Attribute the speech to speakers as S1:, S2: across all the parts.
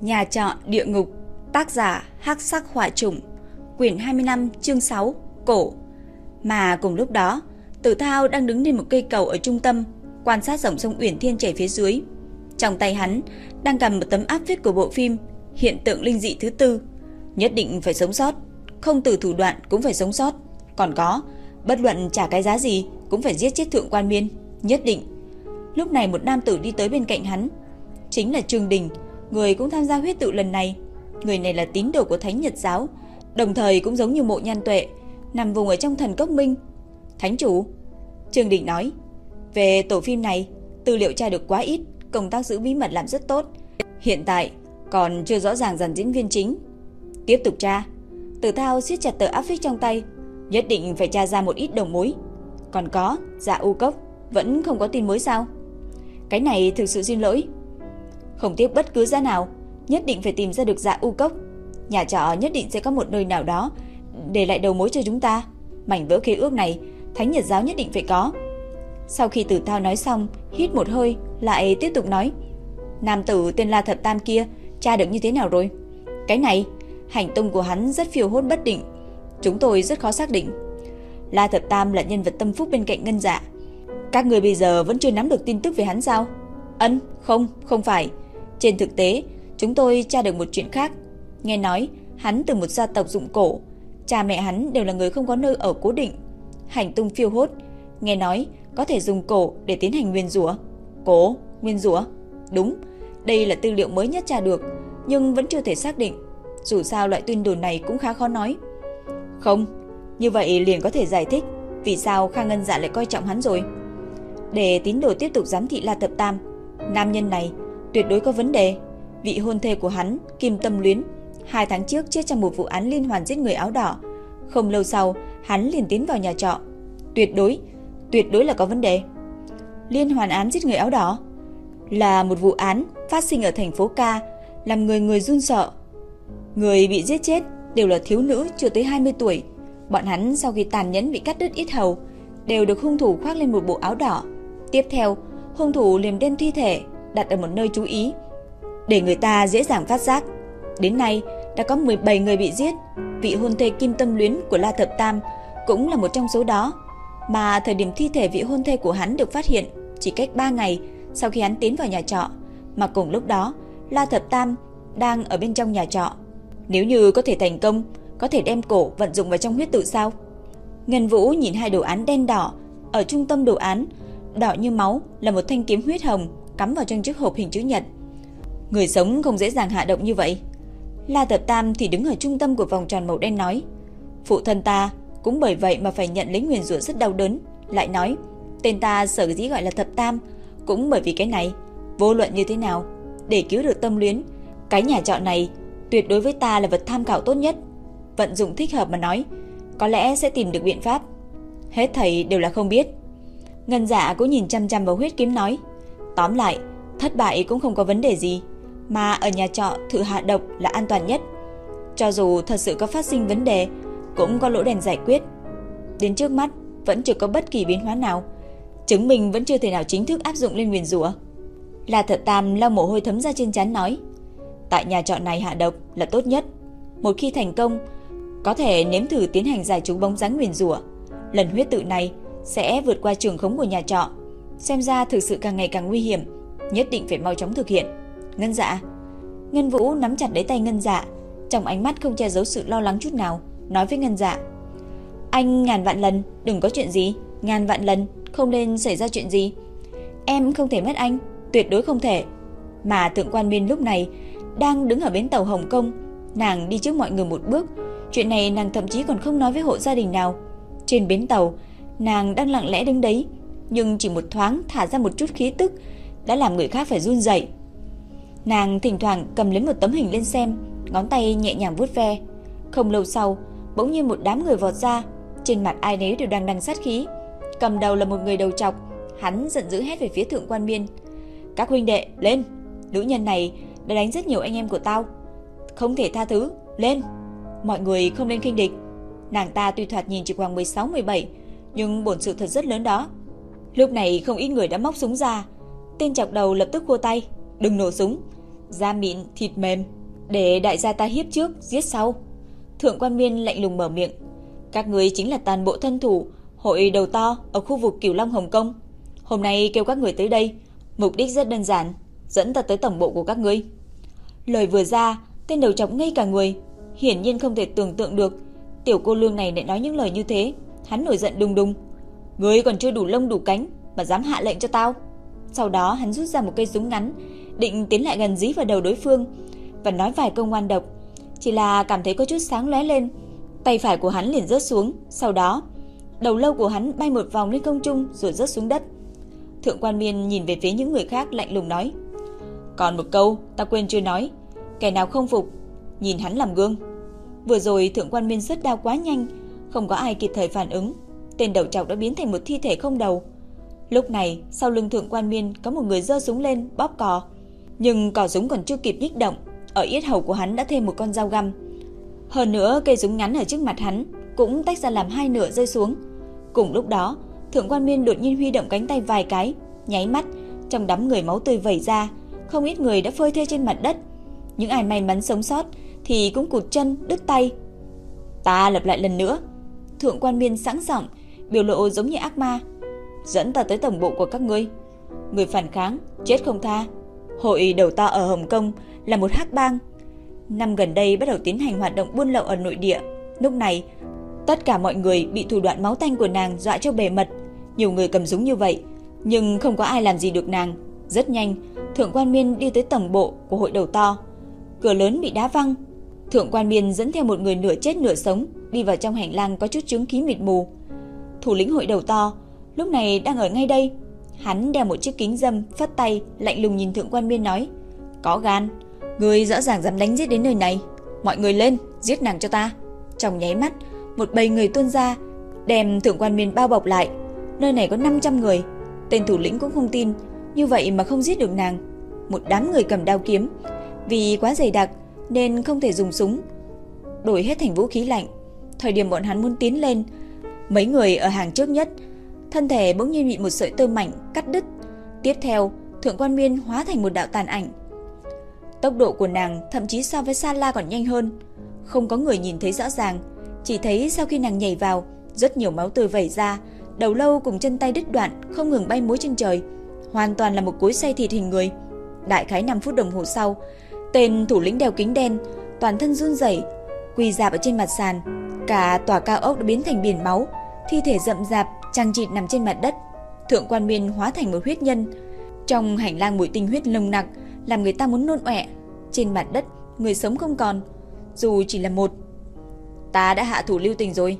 S1: Nhà trọ địa ngục, tác giả Hắc Sắc Hỏa Trùng, quyển 25, chương 6, cổ. Mà cùng lúc đó, Tử Thao đang đứng trên một cây cầu ở trung tâm, quan sát dòng sông Uyển Thiên chảy phía dưới. Trong tay hắn đang cầm một tấm áp phích của bộ phim Hiện tượng linh dị thứ tư, nhất định phải sống sót, không từ thủ đoạn cũng phải sống sót. Còn có, bất luận trả cái giá gì cũng phải giết chết thượng quan miên, nhất định. Lúc này một nam tử đi tới bên cạnh hắn, chính là Trương Đình, người cũng tham gia huyết tự lần này. Người này là tín đồ của Thánh Nhật giáo, đồng thời cũng giống như Mộ Nhan Tuệ, nằm vùng ở trong thần cốc minh. Thánh chủ, Trương Đình nói, về tổ phim này, tư liệu tra được quá ít, công tác giữ bí mật làm rất tốt. Hiện tại còn chưa rõ ràng dàn diễn viên chính. Tiếp tục tra. Tử Thao siết chặt tờ áp phích trong tay, nhất định phải tra ra một ít đầu mối. Còn có, dạ u cốc, vẫn không có tin mới sao? Cái này thực sự xin lỗi. Không tiếc bất cứ giá nào, nhất định phải tìm ra được dạ u cốc. Nhà trọ nhất định sẽ có một nơi nào đó để lại đầu mối cho chúng ta. Mảnh vỡ khế ước này, Thánh Nhật giáo nhất định phải có. Sau khi Tử Thao nói xong, hít một hơi, lại tiếp tục nói: "Nam tử tên La Thập Tam kia, tra được như thế nào rồi?" "Cái này, hành tung của hắn rất phiêu hốt bất định, chúng tôi rất khó xác định." La Thập Tam là nhân vật tâm phúc bên cạnh Ngân Dạ. Các người bây giờ vẫn chưa nắm được tin tức về hắn sao? ấn không, không phải. Trên thực tế, chúng tôi tra được một chuyện khác. Nghe nói, hắn từ một gia tộc dụng cổ, cha mẹ hắn đều là người không có nơi ở cố định. Hành tung phiêu hốt, nghe nói có thể dùng cổ để tiến hành nguyên rủa. Cổ, nguyên rủa? Đúng, đây là tư liệu mới nhất tra được, nhưng vẫn chưa thể xác định. Dù sao loại tuyên đồn này cũng khá khó nói. Không, như vậy liền có thể giải thích vì sao Khang Ngân Dạ lại coi trọng hắn rồi. Để tín đồ tiếp tục giám thị La Thập Tam, nam nhân này tuyệt đối có vấn đề. Vị hôn thê của hắn, Kim Tâm Luyến, hai tháng trước chết trong một vụ án liên hoàn giết người áo đỏ. Không lâu sau, hắn liền tiến vào nhà trọ. Tuyệt đối, tuyệt đối là có vấn đề. Liên hoàn án giết người áo đỏ là một vụ án phát sinh ở thành phố Ca, làm người người run sợ. Người bị giết chết đều là thiếu nữ chưa tới 20 tuổi. Bọn hắn sau khi tàn nhẫn bị cắt đứt ít hầu, đều được hung thủ khoác lên một bộ áo đỏ. Tiếp theo, hung thủ liềm đen thi thể đặt ở một nơi chú ý để người ta dễ dàng phát giác. Đến nay đã có 17 người bị giết, vị hôn thê Kim Tâm Luyến của La Thập Tam cũng là một trong số đó. Mà thời điểm thi thể vị hôn thê của hắn được phát hiện chỉ cách 3 ngày sau khi hắn tiến vào nhà trọ, mà cùng lúc đó, La Thập Tam đang ở bên trong nhà trọ. Nếu như có thể thành công, có thể đem cổ vận dụng vào trong huyết tự sao? Ngân Vũ nhìn hai đồ án đen đỏ ở trung tâm đồ án, đỏ như máu là một thanh kiếm huyết hồng cắm vào trong chiếc hộp hình chữ nhật. Người sống không dễ dàng hạ động như vậy. La Tập Tam thì đứng ở trung tâm của vòng tròn màu đen nói, phụ thân ta cũng bởi vậy mà phải nhận lấy nguyền rủa rất đau đớn, lại nói, tên ta sở dĩ gọi là Thập Tam cũng bởi vì cái này, vô luận như thế nào, để cứu được tâm luyến, cái nhà trọ này tuyệt đối với ta là vật tham khảo tốt nhất. Vận dụng thích hợp mà nói, có lẽ sẽ tìm được biện pháp. Hết thầy đều là không biết. Ngân giả cũng nhìn chăm chăm vào huyết kiếm nói, tóm lại, thất bại cũng không có vấn đề gì, mà ở nhà trọ thử hạ độc là an toàn nhất. Cho dù thật sự có phát sinh vấn đề, cũng có lỗ đèn giải quyết. Đến trước mắt vẫn chưa có bất kỳ biến hóa nào, chứng minh vẫn chưa thể nào chính thức áp dụng lên nguyền rủa. La Thật Tam lau mồ hôi thấm ra trên trán nói, tại nhà trọ này hạ độc là tốt nhất. Một khi thành công, có thể nếm thử tiến hành giải chú bóng dáng nguyền rủa. Lần huyết tự này sẽ vượt qua trường khống của nhà trọ. Xem ra thực sự càng ngày càng nguy hiểm, nhất định phải mau chóng thực hiện. Ngân Dạ. Ngân Vũ nắm chặt lấy tay Ngân Dạ, trong ánh mắt không che giấu sự lo lắng chút nào, nói với Ngân Dạ: "Anh ngàn vạn lần đừng có chuyện gì, ngàn vạn lần không nên xảy ra chuyện gì. Em không thể mất anh, tuyệt đối không thể." Mà Thượng quan Miên lúc này đang đứng ở bến tàu Hồng Kông, nàng đi trước mọi người một bước, chuyện này nàng thậm chí còn không nói với hộ gia đình nào. Trên bến tàu, nàng đang lặng lẽ đứng đấy, nhưng chỉ một thoáng thả ra một chút khí tức đã làm người khác phải run rẩy. Nàng thỉnh thoảng cầm lấy một tấm hình lên xem, ngón tay nhẹ nhàng vuốt ve. Không lâu sau, bỗng nhiên một đám người vọt ra, trên mặt ai nấy đều đang đằng sát khí. Cầm đầu là một người đầu trọc, hắn giận dữ hét về phía thượng quan miên. Các huynh đệ, lên! Nữ nhân này đã đánh rất nhiều anh em của tao. Không thể tha thứ, lên! Mọi người không nên khinh địch. Nàng ta tuy thoạt nhìn chỉ khoảng 16-17, nhưng bổn sự thật rất lớn đó. Lúc này không ít người đã móc súng ra. Tên chọc đầu lập tức khua tay, đừng nổ súng. da mịn, thịt mềm, để đại gia ta hiếp trước, giết sau. Thượng quan miên lạnh lùng mở miệng. Các người chính là toàn bộ thân thủ hội đầu to ở khu vực Cửu Long Hồng Kông. Hôm nay kêu các người tới đây, mục đích rất đơn giản, dẫn ta tới tổng bộ của các ngươi. Lời vừa ra, tên đầu chọc ngay cả người, hiển nhiên không thể tưởng tượng được tiểu cô lương này lại nói những lời như thế. Hắn nổi giận đùng đùng. Ngươi còn chưa đủ lông đủ cánh mà dám hạ lệnh cho tao. Sau đó hắn rút ra một cây súng ngắn, định tiến lại gần dí vào đầu đối phương và nói vài câu ngoan độc. Chỉ là cảm thấy có chút sáng lóe lên, tay phải của hắn liền rớt xuống, sau đó đầu lâu của hắn bay một vòng lên không trung rồi rớt xuống đất. Thượng quan Miên nhìn về phía những người khác lạnh lùng nói: "Còn một câu, ta quên chưa nói, kẻ nào không phục, nhìn hắn làm gương." Vừa rồi thượng quan Miên xuất đao quá nhanh, không có ai kịp thời phản ứng, tên đầu trọc đã biến thành một thi thể không đầu. Lúc này, sau lưng thượng quan Miên có một người giơ súng lên bóp cò, nhưng cò súng còn chưa kịp nhích động, ở yết hầu của hắn đã thêm một con dao găm. Hơn nữa, cây súng ngắn ở trước mặt hắn cũng tách ra làm hai nửa rơi xuống. Cùng lúc đó, Thượng quan Miên đột nhiên huy động cánh tay vài cái, nháy mắt, trong đám người máu tươi vẩy ra, không ít người đã phơi thê trên mặt đất. Những ai may mắn sống sót thì cũng cụt chân, đứt tay. Ta lập lại lần nữa. Thượng quan Miên sẵn giọng, biểu lộ giống như ác ma. Dẫn ta tới tổng bộ của các ngươi. Người phản kháng, chết không tha. Hội đầu to ở Hồng Kông là một hắc bang. Năm gần đây bắt đầu tiến hành hoạt động buôn lậu ở nội địa. Lúc này, tất cả mọi người bị thủ đoạn máu tanh của nàng dọa cho bề mật. Nhiều người cầm súng như vậy, nhưng không có ai làm gì được nàng. Rất nhanh, Thượng quan Miên đi tới tổng bộ của hội đầu to. Cửa lớn bị đá văng. Thượng quan Miên dẫn theo một người nửa chết nửa sống đi vào trong hành lang có chút chứng khí mịt mù. Thủ lĩnh hội đầu to lúc này đang ở ngay đây. Hắn đeo một chiếc kính dâm, phất tay, lạnh lùng nhìn Thượng quan biên nói: "Có gan, người rõ ràng dám đánh giết đến nơi này, mọi người lên, giết nàng cho ta." Trong nháy mắt, một bầy người tuôn ra, đem Thượng quan Miên bao bọc lại. Nơi này có 500 người, tên thủ lĩnh cũng không tin, như vậy mà không giết được nàng. Một đám người cầm đao kiếm, vì quá dày đặc nên không thể dùng súng, đổi hết thành vũ khí lạnh. Thời điểm bọn hắn muốn tiến lên, mấy người ở hàng trước nhất, thân thể bỗng nhiên bị một sợi tơ mảnh cắt đứt. Tiếp theo, Thượng Quan Miên hóa thành một đạo tàn ảnh. Tốc độ của nàng thậm chí so với Sa La còn nhanh hơn, không có người nhìn thấy rõ ràng, chỉ thấy sau khi nàng nhảy vào, rất nhiều máu tươi vẩy ra, đầu lâu cùng chân tay đứt đoạn không ngừng bay múa trên trời, hoàn toàn là một cối xay thịt hình người. Đại khái 5 phút đồng hồ sau, tên thủ lĩnh đeo kính đen, toàn thân run rẩy, quỳ dạp ở trên mặt sàn, cả tòa cao ốc đã biến thành biển máu, thi thể rậm rạp chằng chịt nằm trên mặt đất. Thượng quan Miên hóa thành một huyết nhân, trong hành lang mùi tinh huyết nồng nặc làm người ta muốn nôn ọe. Trên mặt đất, người sống không còn, dù chỉ là một. Ta đã hạ thủ lưu tình rồi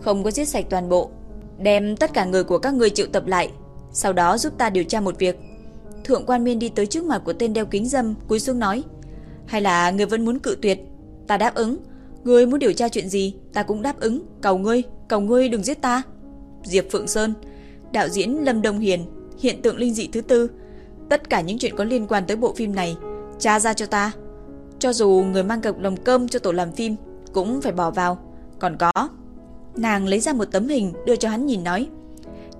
S1: Không có giết sạch toàn bộ. Đem tất cả người của các ngươi triệu tập lại Sau đó giúp ta điều tra một việc. Thượng quan miên đi tới trước mặt của tên đeo kính dâm Cúi xuống nói Hay là người vẫn muốn cự tuyệt? Ta đáp ứng. Ngươi muốn điều tra chuyện gì Ta cũng đáp ứng Cầu ngươi Cầu ngươi đừng giết ta Diệp Phượng Sơn Đạo diễn Lâm Đông Hiền Hiện tượng linh dị thứ tư Tất cả những chuyện có liên quan tới bộ phim này Tra ra cho ta Cho dù người mang cọc lồng cơm cho tổ làm phim cũng phải bỏ vào. Còn có. Nàng lấy ra một tấm hình đưa cho hắn nhìn nói.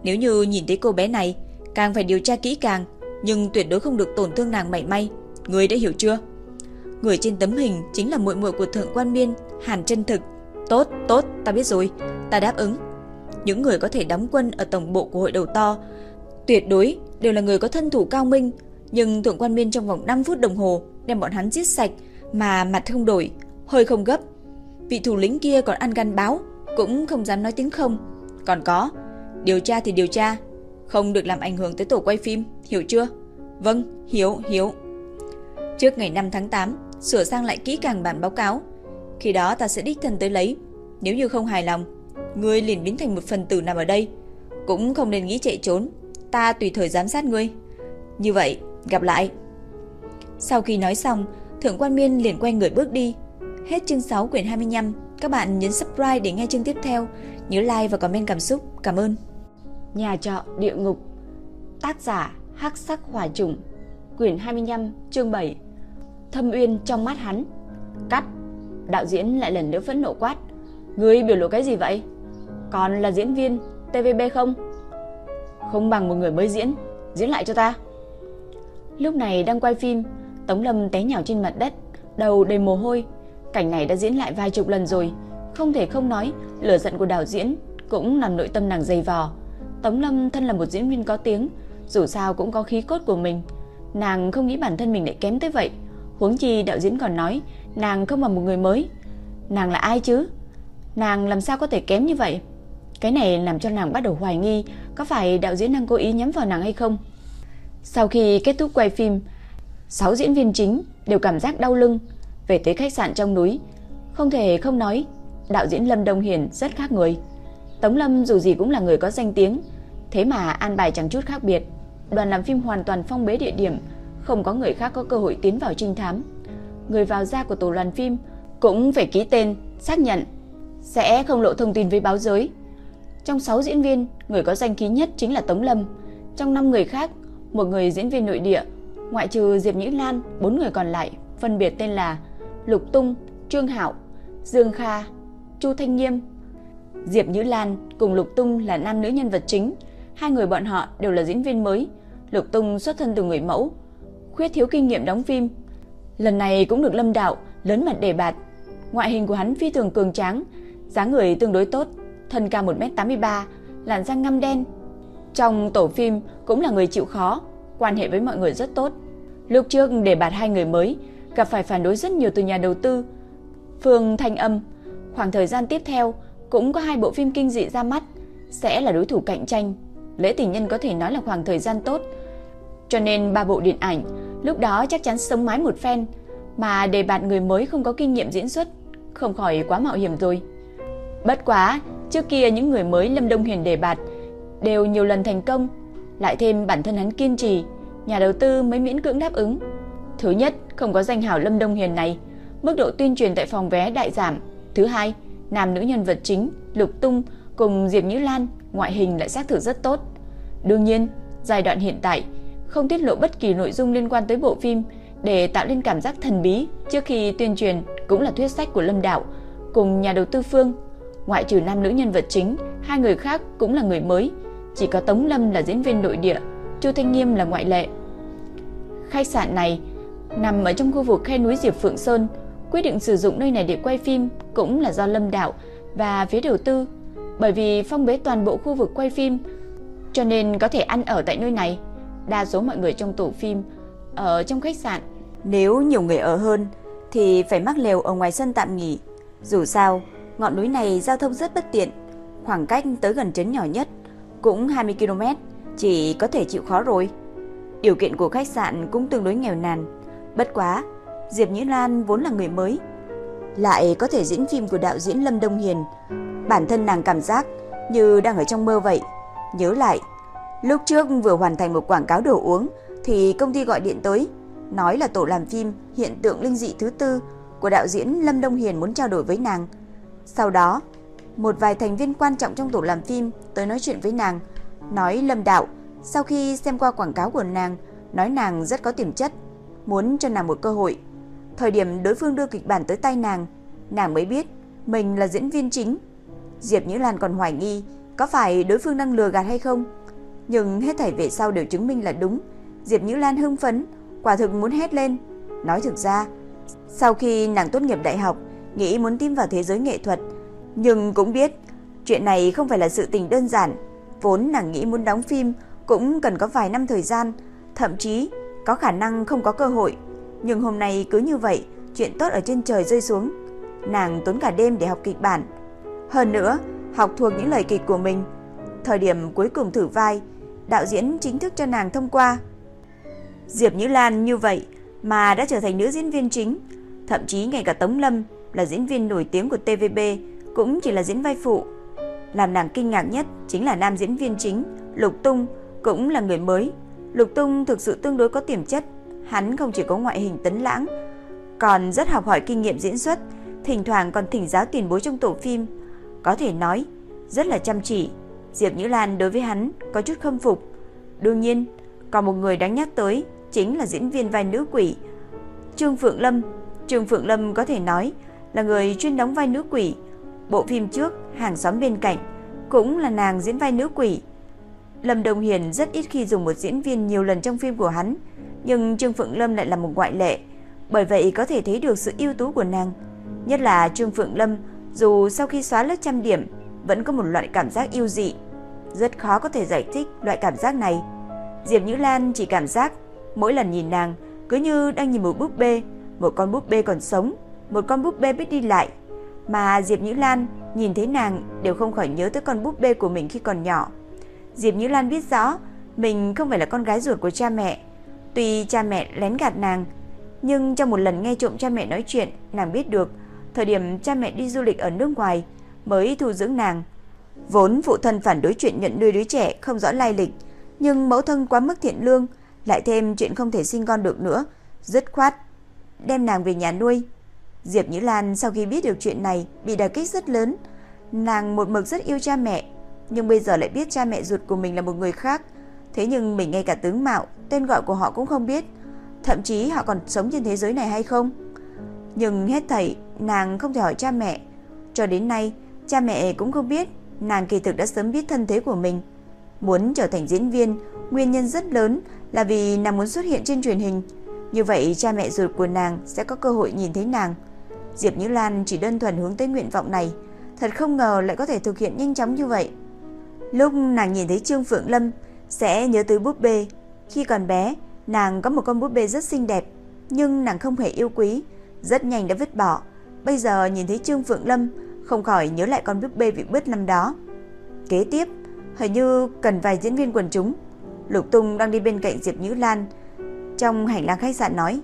S1: Nếu như nhìn thấy cô bé này, càng phải điều tra kỹ càng, nhưng tuyệt đối không được tổn thương nàng mảy may. Ngươi đã hiểu chưa? Người trên tấm hình chính là muội muội của thượng quan miên, Hàn chân thực. Tốt, tốt, ta biết rồi, ta đáp ứng. Những người có thể đóng quân ở tổng bộ của hội đầu to, tuyệt đối đều là người có thân thủ cao minh, nhưng thượng quan miên trong vòng 5 phút đồng hồ đem bọn hắn giết sạch mà mặt không đổi, hơi không gấp, Vị thủ lĩnh kia còn ăn gan báo, cũng không dám nói tiếng không. Còn có, điều tra thì điều tra, không được làm ảnh hưởng tới tổ quay phim, hiểu chưa? Vâng, hiểu, hiểu. Trước ngày 5 tháng 8, sửa sang lại kỹ càng bản báo cáo. Khi đó ta sẽ đích thân tới lấy. Nếu như không hài lòng, ngươi liền biến thành một phần tử nằm ở đây. Cũng không nên nghĩ chạy trốn, ta tùy thời giám sát ngươi. Như vậy, gặp lại. Sau khi nói xong, Thượng quan Miên liền quay người bước đi, Hết chương 6 quyển 25. Các bạn nhấn subscribe để nghe chương tiếp theo. Nhớ like và comment cảm xúc. Cảm ơn. Nhà trọ địa ngục. Tác giả Hắc Sắc Hỏa Trùng. Quyển 25, chương 7. Thâm uyên trong mắt hắn. Cắt. Đạo diễn lại lần nữa phẫn nộ quát. Ngươi biểu lộ cái gì vậy? Còn là diễn viên TVB không? Không bằng một người mới diễn, diễn lại cho ta. Lúc này đang quay phim, Tống Lâm té nhào trên mặt đất, đầu đầy mồ hôi. Cảnh này đã diễn lại vài chục lần rồi, không thể không nói, lửa giận của đạo diễn cũng làm nội tâm nàng dày vò. Tống Lâm thân là một diễn viên có tiếng, dù sao cũng có khí cốt của mình. Nàng không nghĩ bản thân mình lại kém tới vậy. Huống chi đạo diễn còn nói, nàng không phải một người mới. Nàng là ai chứ? Nàng làm sao có thể kém như vậy? Cái này làm cho nàng bắt đầu hoài nghi có phải đạo diễn đang cố ý nhắm vào nàng hay không. Sau khi kết thúc quay phim, sáu diễn viên chính đều cảm giác đau lưng. Về tới khách sạn trong núi, không thể không nói, đạo diễn Lâm Đông Hiền rất khác người. Tống Lâm dù gì cũng là người có danh tiếng, thế mà an bài chẳng chút khác biệt. Đoàn làm phim hoàn toàn phong bế địa điểm, không có người khác có cơ hội tiến vào trinh thám. Người vào ra của tổ đoàn phim cũng phải ký tên, xác nhận sẽ không lộ thông tin với báo giới. Trong 6 diễn viên, người có danh khí nhất chính là Tống Lâm. Trong 5 người khác, một người diễn viên nội địa, ngoại trừ Diệp Nhĩ Lan, bốn người còn lại phân biệt tên là Lục Tung, Trương Hạo, Dương Kha, Chu Thanh Nghiêm. Diệp Nhĩ Lan cùng Lục Tung là nam nữ nhân vật chính, hai người bọn họ đều là diễn viên mới. Lục Tung xuất thân từ người mẫu, khuyết thiếu kinh nghiệm đóng phim. Lần này cũng được Lâm Đạo lớn mặt đề bạt. Ngoại hình của hắn phi thường cường tráng, dáng người tương đối tốt, thân cao 1m83, làn da ngăm đen. Trong tổ phim cũng là người chịu khó, quan hệ với mọi người rất tốt. Lúc trước đề bạt hai người mới, gặp phải phản đối rất nhiều từ nhà đầu tư. Phương Thanh Âm, khoảng thời gian tiếp theo cũng có hai bộ phim kinh dị ra mắt, sẽ là đối thủ cạnh tranh. Lễ tình nhân có thể nói là khoảng thời gian tốt. Cho nên ba bộ điện ảnh, lúc đó chắc chắn sống mái một phen, mà để bạt người mới không có kinh nghiệm diễn xuất, không khỏi quá mạo hiểm rồi. Bất quá, trước kia những người mới Lâm Đông Huyền đề bạt đều nhiều lần thành công, lại thêm bản thân hắn kiên trì, nhà đầu tư mới miễn cưỡng đáp ứng. Thứ nhất, không có danh hào Lâm Đông Huyền này, mức độ tuyên truyền tại phòng vé đại giảm. Thứ hai, nam nữ nhân vật chính Lục Tung cùng Diệp Nhữ Lan ngoại hình lại xác thực rất tốt. Đương nhiên, giai đoạn hiện tại không tiết lộ bất kỳ nội dung liên quan tới bộ phim để tạo lên cảm giác thần bí trước khi tuyên truyền cũng là thuyết sách của Lâm Đạo cùng nhà đầu tư Phương Ngoại trừ nam nữ nhân vật chính, hai người khác cũng là người mới, chỉ có Tống Lâm là diễn viên nội địa, Chu Thanh Nghiêm là ngoại lệ. Khách sạn này nằm ở trong khu vực khe núi Diệp Phượng Sơn, quyết định sử dụng nơi này để quay phim cũng là do Lâm Đạo và phía đầu tư, bởi vì phong bế toàn bộ khu vực quay phim, cho nên có thể ăn ở tại nơi này. Đa số mọi người trong tổ phim ở trong khách sạn, nếu nhiều người ở hơn thì phải mắc lều ở ngoài sân tạm nghỉ. Dù sao, Ngọn núi này giao thông rất bất tiện, khoảng cách tới gần trấn nhỏ nhất cũng 20 km, chỉ có thể chịu khó rồi. Điều kiện của khách sạn cũng tương đối nghèo nàn. Bất quá, Diệp Nhĩ Lan vốn là người mới, lại có thể diễn phim của đạo diễn Lâm Đông Hiền. Bản thân nàng cảm giác như đang ở trong mơ vậy. Nhớ lại, lúc trước vừa hoàn thành một quảng cáo đồ uống thì công ty gọi điện tới, nói là tổ làm phim hiện tượng linh dị thứ tư của đạo diễn Lâm Đông Hiền muốn trao đổi với nàng. Sau đó, một vài thành viên quan trọng trong tổ làm phim tới nói chuyện với nàng, nói Lâm Đạo sau khi xem qua quảng cáo của nàng, nói nàng rất có tiềm chất, muốn cho nàng một cơ hội. Thời điểm đối phương đưa kịch bản tới tay nàng, nàng mới biết mình là diễn viên chính. Diệp Nhữ Lan còn hoài nghi có phải đối phương đang lừa gạt hay không. Nhưng hết thảy về sau đều chứng minh là đúng. Diệp Nhữ Lan hưng phấn, quả thực muốn hét lên. Nói thực ra, sau khi nàng tốt nghiệp đại học, nghĩ muốn tin vào thế giới nghệ thuật, nhưng cũng biết chuyện này không phải là sự tình đơn giản, vốn nàng nghĩ muốn đóng phim cũng cần có vài năm thời gian, thậm chí có khả năng không có cơ hội, nhưng hôm nay cứ như vậy, chuyện tốt ở trên trời rơi xuống. Nàng tốn cả đêm để học kịch bản, hơn nữa, học thuộc những lời kịch của mình. Thời điểm cuối cùng thử vai, đạo diễn chính thức cho nàng thông qua. Diệp Như Lan như vậy mà đã trở thành nữ diễn viên chính, thậm chí ngay cả Tống Lâm là diễn viên nổi tiếng của TVB cũng chỉ là diễn vai phụ. Làm nàng kinh ngạc nhất chính là nam diễn viên chính Lục Tung cũng là người mới. Lục Tung thực sự tương đối có tiềm chất, hắn không chỉ có ngoại hình tấn lãng, còn rất học hỏi kinh nghiệm diễn xuất, thỉnh thoảng còn thỉnh giáo tiền bối trong tổ phim, có thể nói rất là chăm chỉ. Diệp Nhữ Lan đối với hắn có chút khâm phục. Đương nhiên, còn một người đáng nhắc tới chính là diễn viên vai nữ quỷ Trương Phượng Lâm. Trương Phượng Lâm có thể nói là người chuyên đóng vai nữ quỷ. Bộ phim trước, hàng xóm bên cạnh, cũng là nàng diễn vai nữ quỷ. Lâm Đồng Hiền rất ít khi dùng một diễn viên nhiều lần trong phim của hắn, Nhưng Trương Phượng Lâm lại là một ngoại lệ, bởi vậy có thể thấy được sự ưu tú của nàng. Nhất là Trương Phượng Lâm, dù sau khi xóa lớp trăm điểm, vẫn có một loại cảm giác yêu dị. Rất khó có thể giải thích loại cảm giác này. Diệp Nhữ Lan chỉ cảm giác mỗi lần nhìn nàng cứ như đang nhìn một búp bê, một con búp bê còn sống, một con búp bê biết đi lại. Mà Diệp Nhữ Lan nhìn thấy nàng đều không khỏi nhớ tới con búp bê của mình khi còn nhỏ. Diệp Nhữ Lan biết rõ mình không phải là con gái ruột của cha mẹ. Tuy cha mẹ lén gạt nàng, nhưng trong một lần nghe trộm cha mẹ nói chuyện, nàng biết được thời điểm cha mẹ đi du lịch ở nước ngoài mới thu dưỡng nàng. Vốn phụ thân phản đối chuyện nhận nuôi đứa trẻ không rõ lai lịch, nhưng mẫu thân quá mức thiện lương, lại thêm chuyện không thể sinh con được nữa, dứt khoát đem nàng về nhà nuôi. Diệp Nhữ Lan sau khi biết được chuyện này bị đả kích rất lớn, nàng một mực rất yêu cha mẹ, nhưng bây giờ lại biết cha mẹ ruột của mình là một người khác, thế nhưng mình ngay cả tướng mạo, tên gọi của họ cũng không biết, thậm chí họ còn sống trên thế giới này hay không. Nhưng hết thảy nàng không thể hỏi cha mẹ, cho đến nay cha mẹ cũng không biết nàng kỳ thực đã sớm biết thân thế của mình. Muốn trở thành diễn viên, nguyên nhân rất lớn là vì nàng muốn xuất hiện trên truyền hình. Như vậy cha mẹ ruột của nàng sẽ có cơ hội nhìn thấy nàng. Diệp Như Lan chỉ đơn thuần hướng tới nguyện vọng này, thật không ngờ lại có thể thực hiện nhanh chóng như vậy. Lúc nàng nhìn thấy Trương Phượng Lâm sẽ nhớ tới búp bê. Khi còn bé, nàng có một con búp bê rất xinh đẹp, nhưng nàng không hề yêu quý, rất nhanh đã vứt bỏ. Bây giờ nhìn thấy Trương Phượng Lâm, không khỏi nhớ lại con búp bê bị bứt năm đó. Kế tiếp, hình như cần vài diễn viên quần chúng. Lục Tung đang đi bên cạnh Diệp Nhữ Lan, trong hành lang khách sạn nói,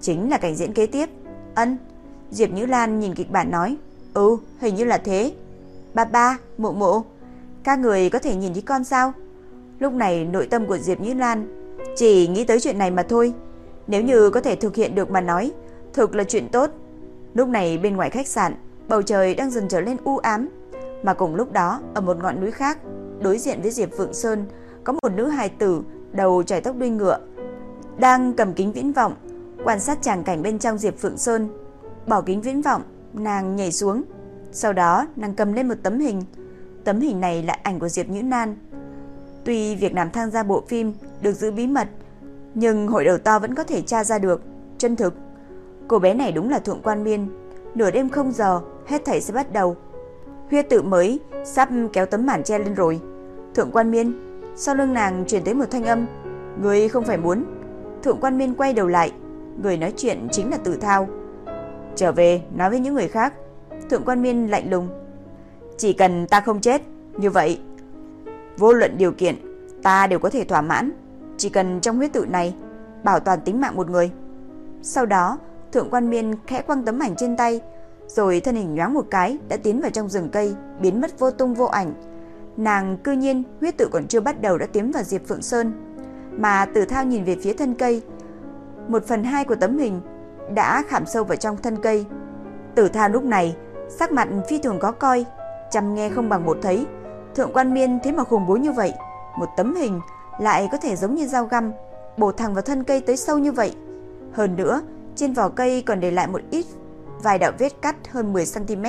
S1: chính là cảnh diễn kế tiếp. Ân, Diệp Nhữ Lan nhìn kịch bản nói, "Ừ, hình như là thế." "Ba ba, mụ mụ các người có thể nhìn thấy con sao?" Lúc này nội tâm của Diệp nhữ Lan chỉ nghĩ tới chuyện này mà thôi. Nếu như có thể thực hiện được mà nói, thực là chuyện tốt. Lúc này bên ngoài khách sạn, bầu trời đang dần trở lên u ám, mà cùng lúc đó ở một ngọn núi khác, đối diện với Diệp Phượng Sơn, có một nữ hài tử đầu trải tóc đuôi ngựa, đang cầm kính viễn vọng quan sát tràng cảnh bên trong Diệp Phượng Sơn. Bỏ kính viễn vọng, nàng nhảy xuống, sau đó nàng cầm lên một tấm hình. Tấm hình này là ảnh của Diệp Nhữ Nan Tuy việc làm tham gia bộ phim được giữ bí mật, nhưng hội đầu to vẫn có thể tra ra được. Chân thực, cô bé này đúng là Thượng Quan Miên. Nửa đêm không giờ, hết thảy sẽ bắt đầu. Huyết tự mới sắp kéo tấm màn che lên rồi. Thượng Quan Miên, sau lưng nàng truyền tới một thanh âm. Người không phải muốn. Thượng Quan Miên quay đầu lại. Người nói chuyện chính là Tử Thao. Trở về, nói với những người khác. Thượng Quan Miên lạnh lùng. Chỉ cần ta không chết, như vậy Vô luận điều kiện, ta đều có thể thỏa mãn, chỉ cần trong huyết tự này bảo toàn tính mạng một người. Sau đó, Thượng Quan Miên khẽ quăng tấm ảnh trên tay, rồi thân hình nhoáng một cái đã tiến vào trong rừng cây, biến mất vô tung vô ảnh. Nàng cư nhiên huyết tự còn chưa bắt đầu đã tiến vào Diệp Phượng Sơn, mà Tử Thao nhìn về phía thân cây, một phần hai của tấm hình đã khảm sâu vào trong thân cây. Tử Thao lúc này sắc mặt phi thường có coi, chăm nghe không bằng một thấy, Thượng quan miên thế mà khủng bố như vậy, một tấm hình lại có thể giống như dao găm, bổ thẳng vào thân cây tới sâu như vậy. Hơn nữa, trên vỏ cây còn để lại một ít vài đạo vết cắt hơn 10 cm.